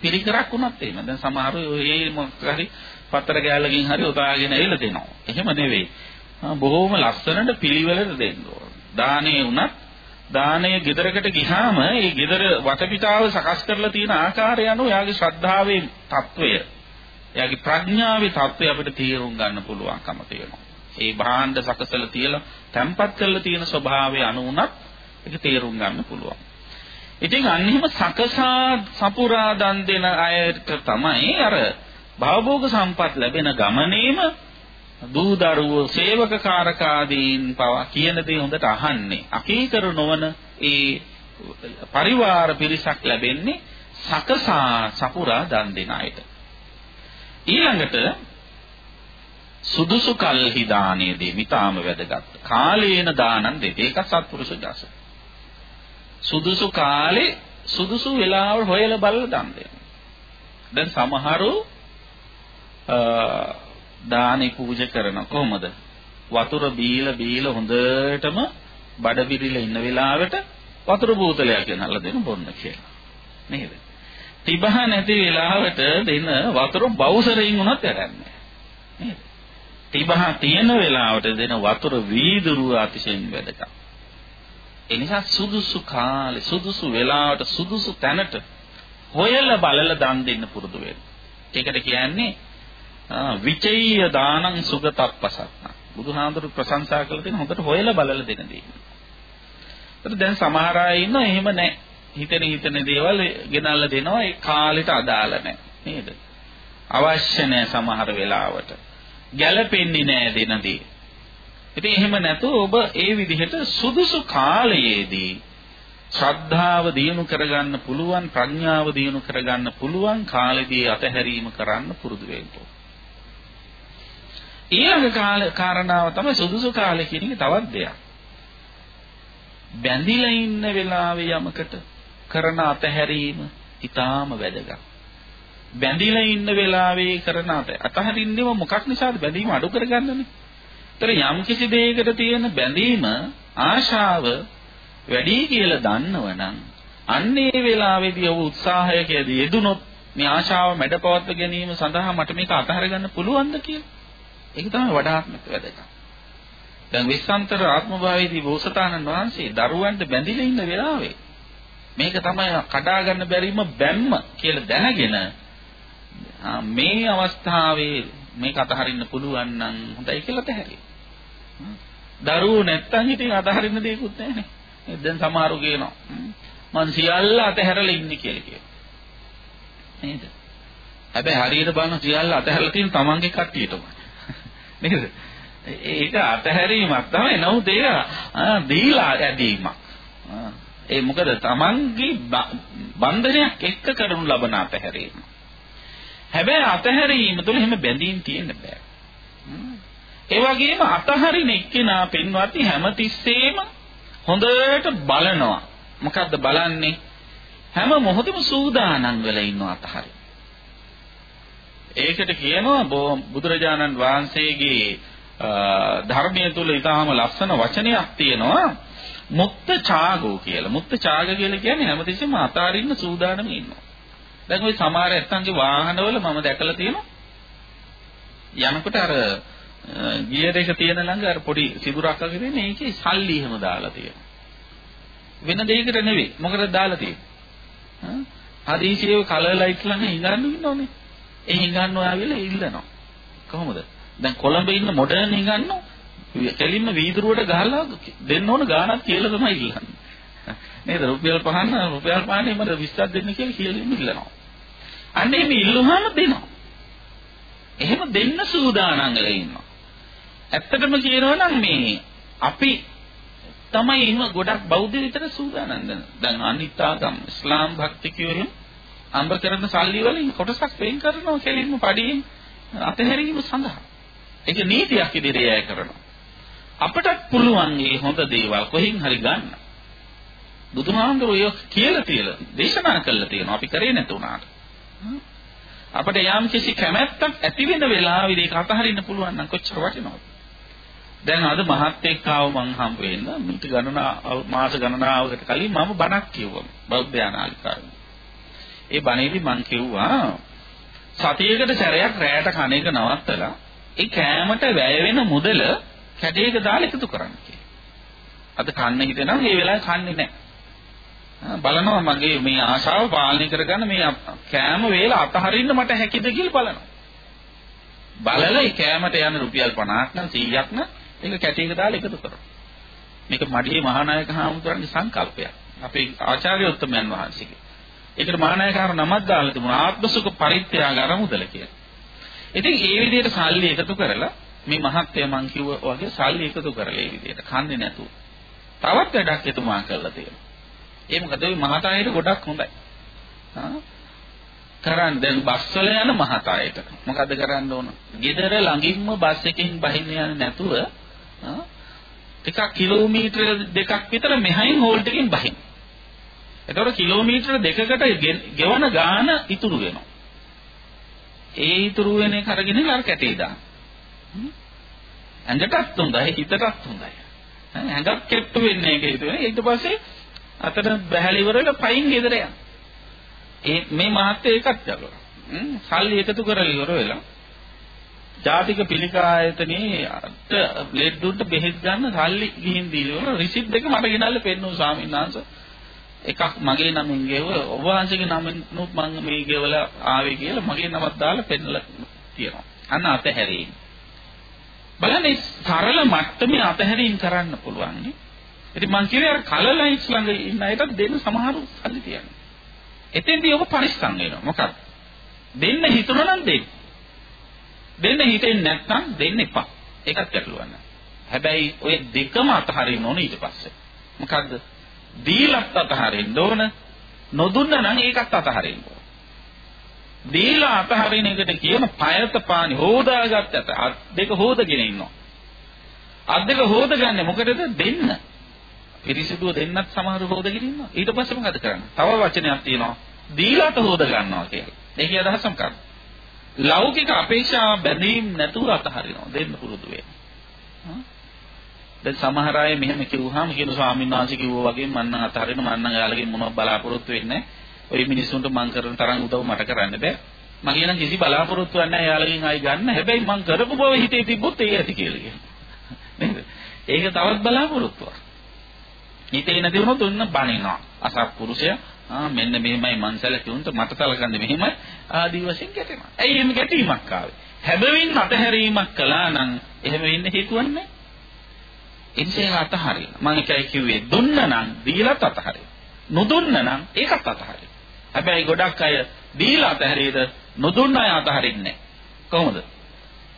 පිළිකරක් වුණත් එහෙම. දැන් සමහර ඒ මොකක් හරි පතර ගෑලකින් හරි උදාගෙන ඇවිල්ලා දෙනවා. එහෙම නෙවෙයි. බොහොම ලස්සනට පිළිවෙලට දෙන්න ඕන. දානේ වුණත් දානය ගෙදරකට ගිහාම ඒ ගෙදර වටපිටාව සකස් කරලා තියෙන ආකාරය අනුව යාගේ ශ්‍රද්ධාවේ తত্ত্বය එයාගේ ප්‍රඥාවේ தත්ත්වය අපිට තේරුම් ගන්න පුළුවන්කම තියෙනවා. ඒ භාණ්ඩ සකසලා තියලා තැම්පත් කරලා තියෙන ස්වභාවය අනුුණත් ඒක තේරුම් ගන්න පුළුවන්. ඉතින් අන්නෙහිම සකසා සපුරා දන් දෙන අයට තමයි අර භවභෝග සම්පත් ලැබෙන ගමනේම දූ දරුවෝ සේවක කාරකාදීන් පවා කියන දේ හොඳට අහන්නේ. අකීකර නොවන ඒ පරිවාර පිරිසක් ලැබෙන්නේ සකසා සපුරා දන් දෙන අයට. ඊළඟට සුදුසු කල්හි දානයේ දෙවිතාම වැදගත්. කාලේන දානං දෙත. ඒක සත්පුරුෂ දස. සුදුසු කාලේ සුදුසු වෙලාව හොයලා බලලා දන් දෙන්න. දැන් සමහරු දානේ පූජා කරන කොහොමද? වතුර බීලා බීලා හොඳටම බඩ පිරිලා ඉන්න වෙලාවට වතුර බෝතලයක් ගෙනල්ලා දෙන්න බොන්න කියලා. නේද? තිබහ නැති වෙලාවට දෙන වතුර බවුසරෙන් උනත් වැඩන්නේ. නේද? තිබහ තියෙන වෙලාවට දෙන වතුර වීදුරුව අතිශයින් වැදගත්. ඒ නිසා සුදුසු කාලේ සුදුසු වෙලාවට සුදුසු තැනට හොයලා බලලා දන් දෙන්න පුරුදු වෙන්න. ඒකට කියන්නේ විචේය දානං සුගතප්පසත්න. බුදුහාමුදුරු ප්‍රශංසා කළ තියෙන හොඳට හොයලා බලලා දෙන දේ. ඒත් දැන් සමහර අය ඉන්නවා එහෙම නැහැ. හිතෙන හිතන දේවල් ගෙනල්ලා දෙනවා ඒ කාලෙට අදාළ නැහැ. නේද? අවශ්‍ය නැහැ සමහර වෙලාවට. ගැළපෙන්නේ නැහැ දෙන දේ. ඉතින් එහෙම නැතුව ඔබ ඒ විදිහට සුදුසු කාලයේදී ශ්‍රද්ධාව දියුණු කරගන්න පුළුවන් ප්‍රඥාව දියුණු කරගන්න පුළුවන් කාලෙදී අතහැරීම කරන්න පුරුදු වෙන්න ඊළඟ කාල කාරණාව තමයි සුදුසු කාලය කියන එක තවත් දෙයක්. බැඳිලා ඉන්න වෙලාවේ යමකට කරන අතහැරීම ඊටාම වැදගත්. බැඳිලා ඉන්න වෙලාවේ කරන අතහැරින්නේම මොකක් නිසාද බැඳීම අඩු කරගන්නනේ. ඒතර යම් කිසි දෙයකට තියෙන බැඳීම ආශාව වැඩි කියලා දන්නවනම් අන්නේ වෙලාවේදී ඔහු උත්සාහයකදී යෙදුනොත් මේ ආශාව මැඩපවත්ව ගැනීම සඳහා මට මේක අතහැර ගන්න පුළුවන්ද කියලා. ඒක තමයි වඩාත්ම වැදගත්. දැන් විස්සන්තර ආත්මභාවයේදී බෝසතාණන් වහන්සේ දරුවන්ට බැඳිලා ඉන්න වෙලාවේ මේක තමයි කඩා ගන්න බැරිම බැම්ම කියලා දැනගෙන මේ අවස්ථාවේ මේක අතහරින්න පුළුවන් නම් හොඳයි කියලා තැහැරි. දරුවෝ නැත්තම් ඉතින් අතහරින්න දෙයක්වත් නැහැ නේ. දැන් සමහරු කියනවා මං සියල්ල අතහැරලා ඉන්නේ කියලා කියනවා. නේද? හැබැයි හරියට බලන සියල්ල අතහැරලා තියෙන තමන්ගේ කට්ටියටම. නේද? ඒක අතහැරීමක් තමයි. නමුත් ඒක දීලා ඇදීමක්. ඒ මොකද තමන්ගේ බන්ධනයක් එක්ක කරනු ලබන අතහැරීම. හැබැයි අතහැරීම තුළ එහෙම බැඳීම් තියෙන්න බෑ. ඒ වගේම අතහරින එක්කෙනා පින්වත්නි හැමතිස්සෙම හොඳට බලනවා. මොකද්ද බලන්නේ? හැම මොහොතෙම සූදානම් වෙලා ඉන්නවා අතහරින. ඒකට කියනවා බුදුරජාණන් වහන්සේගේ ධර්මයේ තුල ඊටාම ලස්සන වචනයක් තියෙනවා මුක්ත ඡාගෝ කියලා. මුක්ත ඡාග කියලා කියන්නේ හැමතිස්සෙම අතාරින්න සූදානම් ඉන්නවා. දැන් ওই සමහර ඇත්තන්ගේ වාහනවල මම දැකලා තියෙනවා යනකොට අර ගියර් එක තියෙන ළඟ අර පොඩි සිදුරක් වගේ තියෙන ඒකේ සල්ලි එහෙම දාලා තියෙනවා. වෙන දෙයකට නෙවෙයි. මොකටද දාලා තියෙන්නේ? හදිසියේ කලර් ලයිට් ළඟ හිඟන්න ඉන්නෝනේ. ඒ හිඟන්න ඔයාවිලා ඉල්ලනවා. කොහොමද? දැන් කොළඹ ඉන්න මොඩර්න් හිඟන්නෝ කෙලින්ම වීදුරුවට ගහලා දෙන්න ඕන ගාණක් කියලා තමයි ඉල්ලන්නේ. නේද? රුපියල් 5න් රුපියල් 5නේ මට 20ක් දෙන්න කියලා කියලා ඉල්ලනවා. අන්න එහෙම ඉල්ලුවාම දෙනවා. එහෙම දෙන්න සූදානම් වෙලා ඉන්නවා. ඇත්තටම කියනවා නම් මේ අපි තමයි එහෙම ගොඩක් බෞද්ධ විතර සූදානම් දැන්. දැන් අනිත් ආගම් ඉස්ලාම් භක්තිකයෝ එහෙම අම්බ කරන සල්ලි වලින් කොටසක් වෙන් කරනවා කෙලින්ම පඩියෙන් අතහැරීම සඳහා. ඒක නීතියක් ඉදිරියේ අය කරනවා. අපටත් පුළුවන් මේ හොඳ දේවල් කොහෙන් හරි ගන්න. බුදුහාමුදුරුවෝ කියලා තියලා දේශනා කළා තියෙනවා අපි කරේ නැතුණාට. අපිට යම් කිසි කැමැත්තක් ඇති වෙන වෙලාවෙදී ඒක අතහරින්න පුළුවන් නම් කොච්චර වටිනවද? දැන් අද මහත් එක්ක ආව මං හම්බ වෙන්න මිට ගණනා මාස ගණනාවකට කලින් මම බණක් කිව්වා බෞද්ධ යානාලිකාවේ. ඒ බණේදී මං කිව්වා සතියකට සැරයක් රැයට කණ එක නවත්තලා ඒ කෑමට වැය වෙන මුදල කැටයක දාලා එකතු කරන්න කියලා. අද කන්න හිතෙනවා මේ වෙලාවේ කන්නේ නැහැ. බලනවා මගේ මේ ආශාව පාලනය කරගන්න මේ කෑම වේල අතහරින්න මට හැකිද කියලා බලනවා. බලලා ඒ කෑමට යන රුපියල් 50ක් නම් 100ක් නම් ඒක කැටයක දාලා එකතු කරනවා. මේක මඩියේ මහානායක හාමුදුරන්ගේ සංකල්පයක්. අපේ ආචාර්ය උත්තමයන් වහන්සේගේ. ඒකට මහානායකහරු නමක් දාලා තිබුණා ආත්මසුඛ පරිත්‍යාග අරමුදල කියලා. ඉතින් ඒ විදිහට සල්ලි එකතු කරලා මේ මහත්ය මං කිව්වා වගේ සල්ලි එකතු කරලා ඒ විදිහට කන්නේ නැතුව තවත් වැඩක් එතුමා කරලා තියෙනවා. ඒ මොකද ওই මහතායට ගොඩක් හොඳයි. කරන් දැන් බස් වල යන මහතායට මොකද කරන්න ඕන? ගෙදර ළඟින්ම බස් එකකින් බහින්න යන්නේ නැතුව ටිකක් කිලෝමීටර දෙකක් විතර මෙහයින් හෝල්ට් එකකින් බහින්න. එතකොට කිලෝමීටර දෙකකට ගෙවන ගාන ඉතුරු වෙනවා. ඒ ඉතුරු වෙන එක අරගෙන අර කැටේ දාන්න. ඇඟටත් හොඳයි හිතටත් හොඳයි. ඇඟක් කෙට්ටු වෙන්නේ ඒක හිතුවේ. ඊට පස්සේ අතට බැහැලි ඉවර වෙලා පයින් ගෙදර යනවා. ඒ මේ මහත්ය ඒකත් කරලා. සල්ලි එකතු කරලා ඉවර වෙලා ජාතික පිළිකා ආයතනයේ ලෙඩ්ඩුන්ට බෙහෙත් ගන්න සල්ලි ගිහින් දීලා රිසිප් දෙක මට ගෙනල්ලා පෙන්නු ස්වාමීන් වහන්සේ. එකක් මගේ නමින් ගෙව ඔබ වහන්සේගේ නමින් නුත් මම මේ ගෙවල ආවේ කියලා මගේ නමක් දාලා පෙන්නලා තියෙනවා. අන්න අතහැරීම. බලන්න සරල මට්ටමේ අතහැරීම කරන්න පුළුවන් නේ. ඉතින් මං කියන්නේ අර කලලයිස් ළඟ ඉන්න අයට දෙන්න සමහරු සල්ලි තියන්නේ. එතෙන්දී ඔබ පරිස්සම් වෙනවා. මොකක්ද? දෙන්න හිතුණා නම් දෙන්න. දෙන්න හිතෙන්නේ නැත්නම් දෙන්න එපා. ඒකත් ගැටලුවක් නෑ. හැබැයි ඔය දෙකම අතහරින්න ඕන ඊට පස්සේ. මොකද්ද? දීලත් අතහරින්න ඕන. නොදුන්න නම් ඒකත් අතහරින්න ඕන. දීලා අතහරින එකට කියන පයත පානි හොදාගත්ත අත් දෙක හොදගෙන ඉන්නවා. අත් දෙක හොදගන්නේ මොකටද දෙන්න. පිරිසිදුව දෙන්නත් සමහර හොදගෙන ඉන්නවා. ඊට පස්සේ මොකද කරන්නේ? තව වචනයක් තියෙනවා. දීලාට හොද ගන්නවා කියලා. ඒකේ අදහස මොකක්ද? ලෞකික අපේක්ෂා බැඳීම් නැතුව අතහරිනවා. දෙන්න පුරුදු වෙනවා. දැන් සමහර අය මෙහෙම කිව්වහම කියන ස්වාමීන් වහන්සේ කිව්වා වගේ මන්න අතහරින මන්න යාළගෙන් මොනවද බලාපොරොත්තු වෙන්නේ ඔය මිනිස්සුන්ට මං කරන තරම් උදව් මට කරන්න බෑ. මගේ නම් කිසි බලාපොරොත්තුවක් නැහැ යාළගෙන් ආයි ගන්න. හැබැයි මං කරපු බව හිතේ තිබ්බොත් ඒ ඇති කියලා කියනවා. නේද? ඒක තවත් බලාපොරොත්තුවක්. හිතේ නැති වුණොත් උන්න බනිනවා. අසත්පුරුෂයා ආ මෙන්න මෙහෙමයි මං සැලකුණුත් මට සැලකන්නේ මෙහෙමයි ආදී වශයෙන් ගැටෙනවා ඇයි එහෙම ගැටීමක් ආවේ හැබැවින් අතහැරීමක් කළා නම් එහෙම වෙන්න හේතුවක් නැහැ එනිසා ඒක අතහරින්න. මම ඒකයි කිව්වේ දුන්න නම් දීලත් අතහරින්න. නොදුන්න නම් ඒකත් අතහරින්න. හැබැයි ගොඩක් අය දීලා අතහැරීද නොදුන්න අය අතහරින්නේ කොහොමද?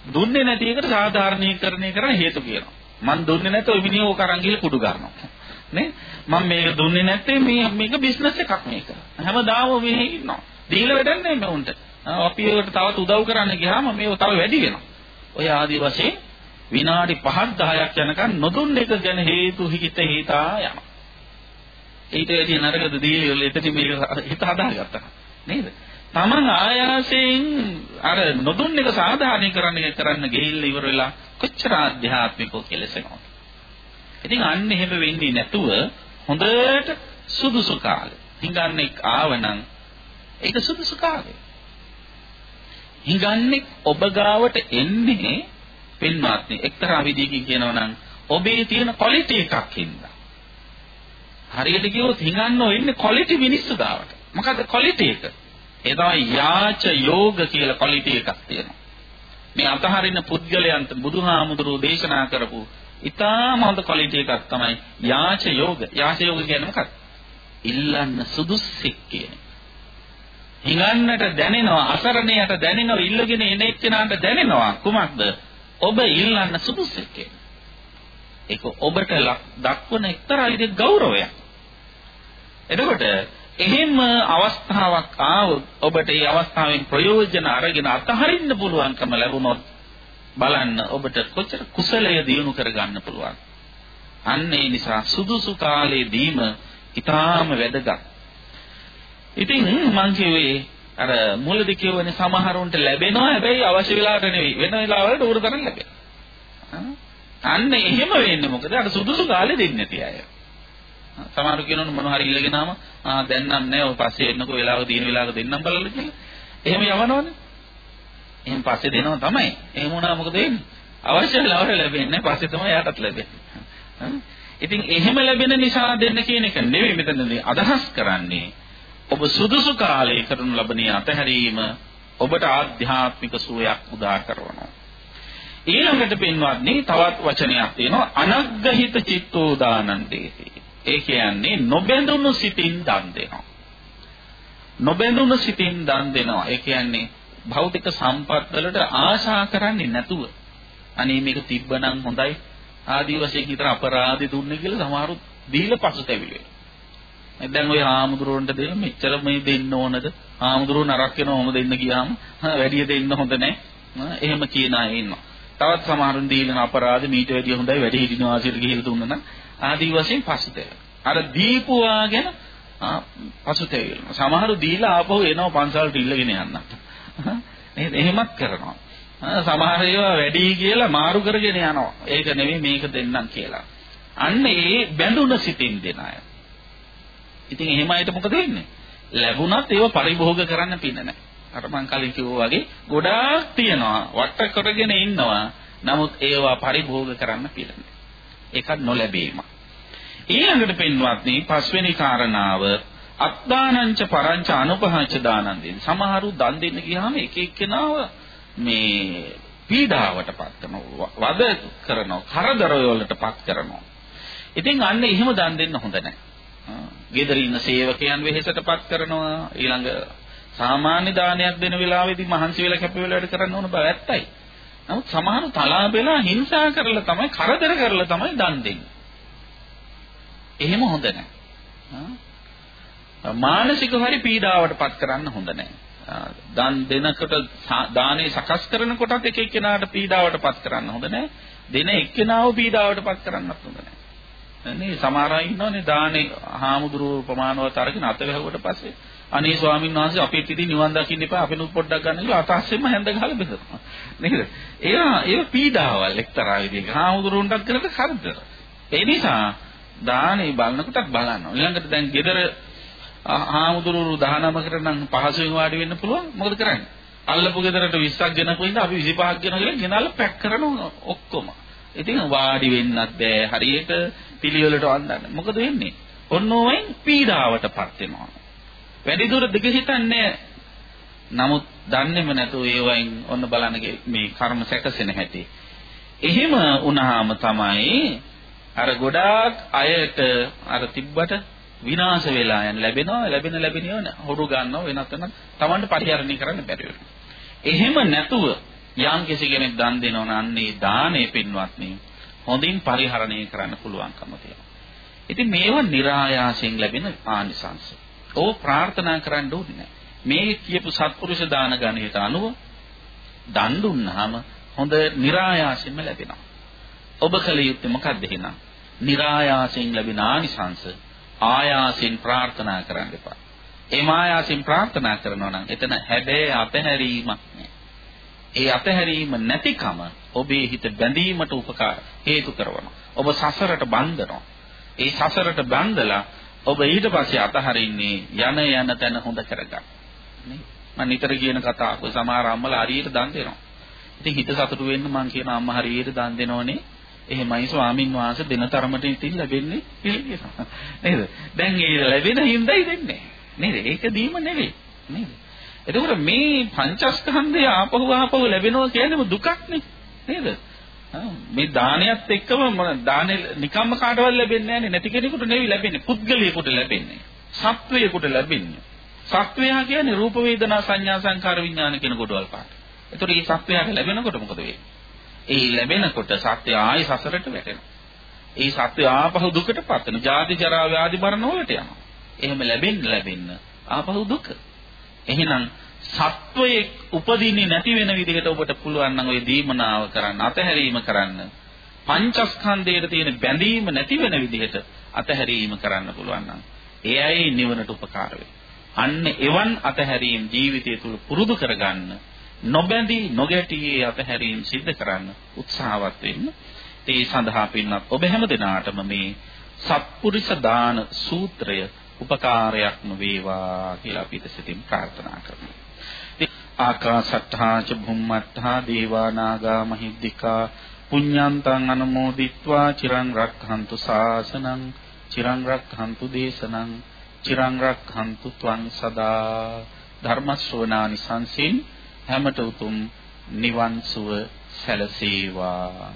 දුන්නේ නැති එකට සාධාරණීකරණය කරන හේතු කියනවා. මං දුන්නේ නැත්නම් ඔය මිනිහෝ කරන් ගිහලා කුඩු ගන්නවා. නේ? මම මේක දුන්නේ නැත්නම් මේ මේක බිස්නස් එකක් මේක. හැමදාම මෙහි ඉන්නවා. දීලා වැඩක් නැහැ මේ උන්ට. අපි ඒකට තවත් උදව් කරන්න ගියාම මේව තව වැඩි වෙනවා. ඔය ආදි වශයෙන් විනාඩි 5ක් 10ක් යනකම් නොදුන්න එක ගැන හේතු හිත හිතා යනවා. ඊට වැඩි නරකද දීලිවල එතන මේක හිත හදාගත්තා. නේද? Taman ආයාසයෙන් අර නොදුන්න එක සාධාරණීකරණය කරන්න ගිහිල්ලා ඉවර වෙලා කොච්චර ආධ්‍යාත්මිකව කෙලසෙනවද? ඉතින් අන්න එහෙම වෙන්නේ නැතුව හොඳට සුදුසු කාලේ. හිඟන්නේ ආවනම් ඒක සුදුසු කාලේ. හිඟන්නේ ඔබ ගාවට එන්නේ පින්වත්නි එක්තරා විදිහකින් කියනවා නම් ඔබේ තියෙන ක්වොලිටි එකක් හින්දා. හරියට කිව්වොත් හිඟන්නෝ ඉන්නේ ක්වොලිටි මිනිස්සු ගාවට. මොකද ක්වොලිටි එක? ඒ තමයි යාච යෝග කියලා ක්වොලිටි එකක් තියෙනවා. මේ අතහරින පුද්ගලයන්ට බුදුහාමුදුරුවෝ දේශනා කරපු ඉතාම හොඳ ක්වොලිටි එකක් තමයි යාච යෝග. යාච යෝග කියන්නේ මොකක්ද? ඉල්ලන්න සුදුස්සෙක් කියන්නේ. හිඟන්නට දැනෙනවා අසරණයට දැනෙනවා ඉල්ලගෙන එන එක්කෙනාට දැනෙනවා කුමක්ද ඔබ ඉල්ලන්න සුදුසෙක් ඒක ඔබට දක්වන එක්තරා විදිහක ගෞරවයක්. එතකොට එහෙම අවස්ථාවක් ආවොත් ඔබට ඒ අවස්ථාවෙන් ප්‍රයෝජන අරගෙන අතහරින්න පුළුවන්කම ලැබුණොත් බලන්න ඔබට කොච්චර කුසලය දියුණු කරගන්න පුළුවන්. අන්න ඒ නිසා සුදුසු කාලයේදීම ඊටාම වැදගත්. ඉතින් මං කියුවේ අර මුලදී කියවනේ සමහරුන්ට ලැබෙනවා හැබැයි අවශ්‍ය වෙලාවට නෙවෙයි වෙන වෙලාවලට උඩ තරම් ලැබෙනවා. අන්න එහෙම වෙන්නේ මොකද? අර සුදුසු කාලේ දෙන්නේ නැති අය. සමහරු කියනවනේ මොන හරි ඉල්ලගෙන ආම ආ දැන් නම් නෑ ඔය පස්සේ එන්නකෝ වෙලාව දින වෙලාවක දෙන්නම් බලන්න කියලා. එහෙම යවනවනේ. එහෙන් පස්සේ දෙනවා තමයි. එහෙම වුණා මොකද වෙන්නේ? අවශ්‍ය වෙලාවට ලැබෙන්නේ පස්සේ තමයි යාටත් ලැබෙන්නේ. ඉතින් එහෙම ලැබෙන නිසා දෙන්න කියන එක නෙවෙයි මෙතනදී අදහස් කරන්නේ. ඔබ සුදුසු කාලයේ කරනු ලබන අතහැරීම ඔබට ආධ්‍යාත්මික සුවයක් උදා කරනවා. ඊළඟට පින්වත්නි තවත් වචනයක් තියෙනවා අනග්ගහිත චිත්තෝදානන්දේති. ඒ කියන්නේ නොබැඳුණු සිතින් දන් දෙනවා. නොබැඳුණු සිතින් දන් දෙනවා. ඒ කියන්නේ භෞතික සම්පත් වලට ආශා කරන්නේ නැතුව අනේ මේක තිබ්බනම් හොඳයි ආදී වශයෙන් හිතන අපරාධි දුන්නේ කියලා සමහරු දීලා පසුතැවිලි වෙනවා. දැන් ওই ආමුදුරොන්ට දෙන්න මෙච්චර මේ දෙන්න ඕනද? ආමුදුරෝ නරක වෙනවම දෙන්න ගියාම වැඩි දෙන්න හොඳ නැහැ. එහෙම කියන අය ඉන්නවා. තවත් සමහරුන් දීලන අපරාධ මීට වැඩිය හොඳයි වැඩි හිටින වාසියට ගිහිල්ලා දුන්නා නම් ආදී වශයෙන් පසුතැවෙනවා. අර දීපුවා ගැන පසුතැවෙනවා. සමහරු දීලා ආපහු එනවා පන්සලට ඉල්ලගෙන යන්නත්. නේද? එහෙමත් කරනවා. සමහර ඒවා වැඩි කියලා මාරු කරගෙන යනවා. ඒක නෙවෙයි මේක දෙන්නම් කියලා. අන්න ඒ බැඳුන සිතින් දෙන අය. ඉතින් එහෙම අයට මොකද වෙන්නේ? ලැබුණත් ඒව පරිභෝග කරන්න පින නැහැ. අර මං කලින් කිව්වා වගේ ගොඩාක් තියනවා වට කරගෙන ඉන්නවා. නමුත් ඒවා පරිභෝග කරන්න පින නැහැ. ඒකත් නොලැබීම. ඊළඟට පින්වත්නි පස්වෙනි කාරණාව අත්දානංච පරංච අනුපහංච දානන්දී සමහරු දන් දෙන්න ගියාම එක එක්කෙනාව මේ පීඩාවටපත් කරනවා. වද කරනවා කරදර වලටපත් කරනවා. ඉතින් අන්න එහෙම දන් දෙන්න හොඳ නැහැ. ගෙදර ඉන්න සේවකයන් වෙහෙසටපත් කරනවා. ඊළඟ සාමාන්‍ය දානයක් දෙන වෙලාවෙදී මහන්සි වෙලා කැප වෙලා වැඩ කරන්න ඕන බව ඇත්තයි. නමුත් සමහර තලා බෙලා හිංසා කරලා තමයි කරදර කරලා තමයි දන් දෙන්නේ. එහෙම හොඳ නැහැ. මානසික හරි පීඩාවටපත් කරන්න හොඳ නැහැ. දන් දෙනකොට දානේ සකස් කරනකොටත් එක එක්කෙනාට පීඩාවටපත් කරන්න හොඳ නැහැ. දෙන එක්කෙනාව පීඩාවටපත් කරන්නත් හොඳ නැහැ. නේ සමහර අය ඉන්නවනේ දානේ හාමුදුරුවෝ ප්‍රමාණවත් අරගෙන අත වැහුවට පස්සේ අනේ ස්වාමීන් වහන්සේ අපිට ඉතින් නිවන් දකින්න එපා අපිනුත් පොඩ්ඩක් ගන්න කියලා අතස්සෙම හැඳ ගහලා බෙදනවා. නේද? ඒවා ඒ පීඩාවල් එක්තරා විදිහක හාමුදුරුවන්ටත් කරද කරදර. ඒ නිසා දානේ බලනකොටත් බලන්න. ඊළඟට දැන් gedara හාමුදුරුවෝ 19කට නම් පහසුවෙන් වාඩි වෙන්න පුළුවන්. මොකද කරන්නේ? අල්ලපු ගෙදරට 20ක් ගෙනපු ඉඳ අපි 25ක් ගෙනගෙන ගෙනල්ලා පැක් කරනවා ඔක්කොම. ඉතින් වාඩි වෙන්නත් බෑ. හරියට පිළිවෙලට වන්දන්න. මොකද වෙන්නේ? ඔන්නෝවෙන් පීඩාවටපත් වෙනවා. වැඩි දුර දිග හිතන්නේ නමුත් දන්නේම නැතුව ඒ වයින් ඔන්න බලන්න මේ කර්ම සැකසෙන හැටි. එහෙම වුණාම තමයි අර ගොඩාක් අයට අර තිබ්බට විනාශ වෙලා යන ලැබෙනවා ලැබෙන ලැබෙනියව හොරු ගන්නව වෙනත් වෙනත් Tamanට පරිහරණය කරන්න බැරි වෙනවා. එහෙම නැතුව යම් කිසි කෙනෙක් දන් දෙනවා නම් අන්නේ දානේ පින්වත්නි හොඳින් පරිහරණය කරන්න පුළුවන්කම තියෙනවා. ඉතින් මේවා નિરાයාසයෙන් ලැබෙන ආනිසංස. ඕ ප්‍රාර්ථනා කරන්න ඕනේ නැහැ. මේ කියපු සත්පුරුෂ දාන ගණයට අනුව දන් දුන්නාම හොඳ નિરાයාසයෙන්ම ලැබෙනවා. ඔබ කල යුත්තේ මොකක්ද එහෙනම්? નિરાයාසයෙන් ලැබෙන ආනිසංස ආයාසින් ප්‍රාර්ථනා කරන්න එපා. ඒ මායාසින් ප්‍රාර්ථනා කරනවා නම් එතන හැබැයි අතහැරීමක් නෑ. ඒ අතහැරීම නැතිකම ඔබේ හිත බැඳීමට උපකාර හේතු කරනවා. ඔබ සසරට බඳිනවා. ඒ සසරට බඳලා ඔබ ඊට පස්සේ අතහරින්නේ යන යන තැන හොඳ කරගන්න. නේ? මම නිතර කියන කතාව. ඔය සමහර අම්මලා හරියට දන් දෙනවා. ඉතින් හිත සතුටු වෙන්න මම කියන අම්මා හරියට දන් දෙනෝනේ එහෙමයි ස්වාමින් වහන්සේ දෙන තරමට ඉතින් ලැබෙන්නේ කියලා. නේද? දැන් ඒ ලැබෙන හින්දායි දෙන්නේ. නේද? ඒක දීම නෙවෙයි. නේද? එතකොට මේ පංචස්කන්ධය ආපහු ආපහු ලැබෙනවා කියන්නේ දුකක්නේ. නේද? මේ දානයත් එක්කම මොන දානෙ නිකම්ම කාටවත් ලැබෙන්නේ නැහැ නැති කෙනෙකුට නෙවෙයි ලැබෙන්නේ. පුද්ගලයෙකුට ලැබෙන්නේ. සත්වයෙකුට ලැබෙන්නේ. සත්වයා කියන්නේ රූප වේදනා සංඥා සංකාර විඥාන කියන කොටවල් පාට. එතකොට මේ සත්වයාට ලැබෙනකොට මොකද වෙන්නේ? ඒ ලැබෙනකොට සත්‍ය ආයි සසරට වැටෙනවා. ඒ සත්‍ය ආපහු දුකට පත් වෙන. ජාති ජරා ව්‍යාධි මරණ වලට යනවා. එහෙම ලැබෙන්න ලැබෙන්න ආපහු දුක. එහෙනම් සත්වයේ උපදින්නේ නැති වෙන විදිහට ඔබට පුළුවන් නම් ওই දීමනාව කරන්න, අතහැරීම කරන්න. පංචස්කන්ධයට තියෙන බැඳීම නැති වෙන විදිහට අතහැරීම කරන්න පුළුවන් නම් එයයි නිවනට උපකාර අන්න එවන් අතහැරීම් ජීවිතය තුළ පුරුදු කරගන්න නොබැඳී නොගැටී අතහැරීම් සිද්ධ කරන්න උත්සාහවත් වෙන්න. ඒ සඳහා පින්වත් ඔබ හැම දිනාටම මේ සත්පුරුෂ දාන සූත්‍රය උපකාරයක්ම වේවා කියලා අපි සිතින් ප්‍රාර්ථනා කරනවා. ආකාසට්ඨා ච භුම්මට්ඨා දේවා නාග මහිද්దికා පුඤ්ඤන්තං අනුමෝදිත්වා චිරං රක්ඛන්තු ශාසනං චිරං රක්ඛන්තු දේශනං චිරං රක්ඛන්තු ත්වං සදා ධර්ම ශ්‍රවණානි සංසින් හැමත උතුම් නිවන් සුව සැලසේවා.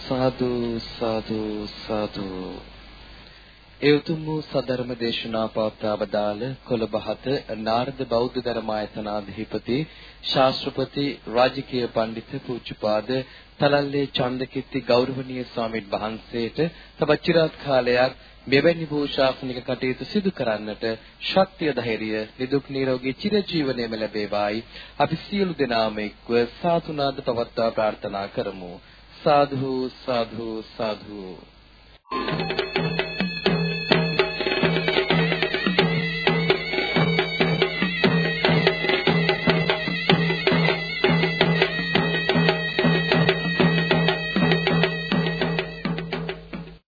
සාදු සාදු සාදු. ඒ උතුම් වූ සදර්ම දේශනා පවත්වාවදාළ කොළඹ හත නාරද බෞද්ධ ධර්මායතනාධිපති ශාස්ත්‍රපති රාජකීය පඬිතු පූජ්‍යපාද තලල්ලේ චන්දකිත්ති ගෞරවනීය ස්වාමීන් වහන්සේට තවත් চিරාත් කාලයක් මෙවැනි වූ ශාසනික කටයුතු සිදු කරන්නට ශක්තිය ධෛර්යය නිදුක් නිරෝගී චිරජීවනයේම ලැබේවායි අපි සියලු දෙනාම එක්ව සාතුනාද පවත්වා ප්‍රාර්ථනා කරමු සාධු සාධු සාධු Thank you.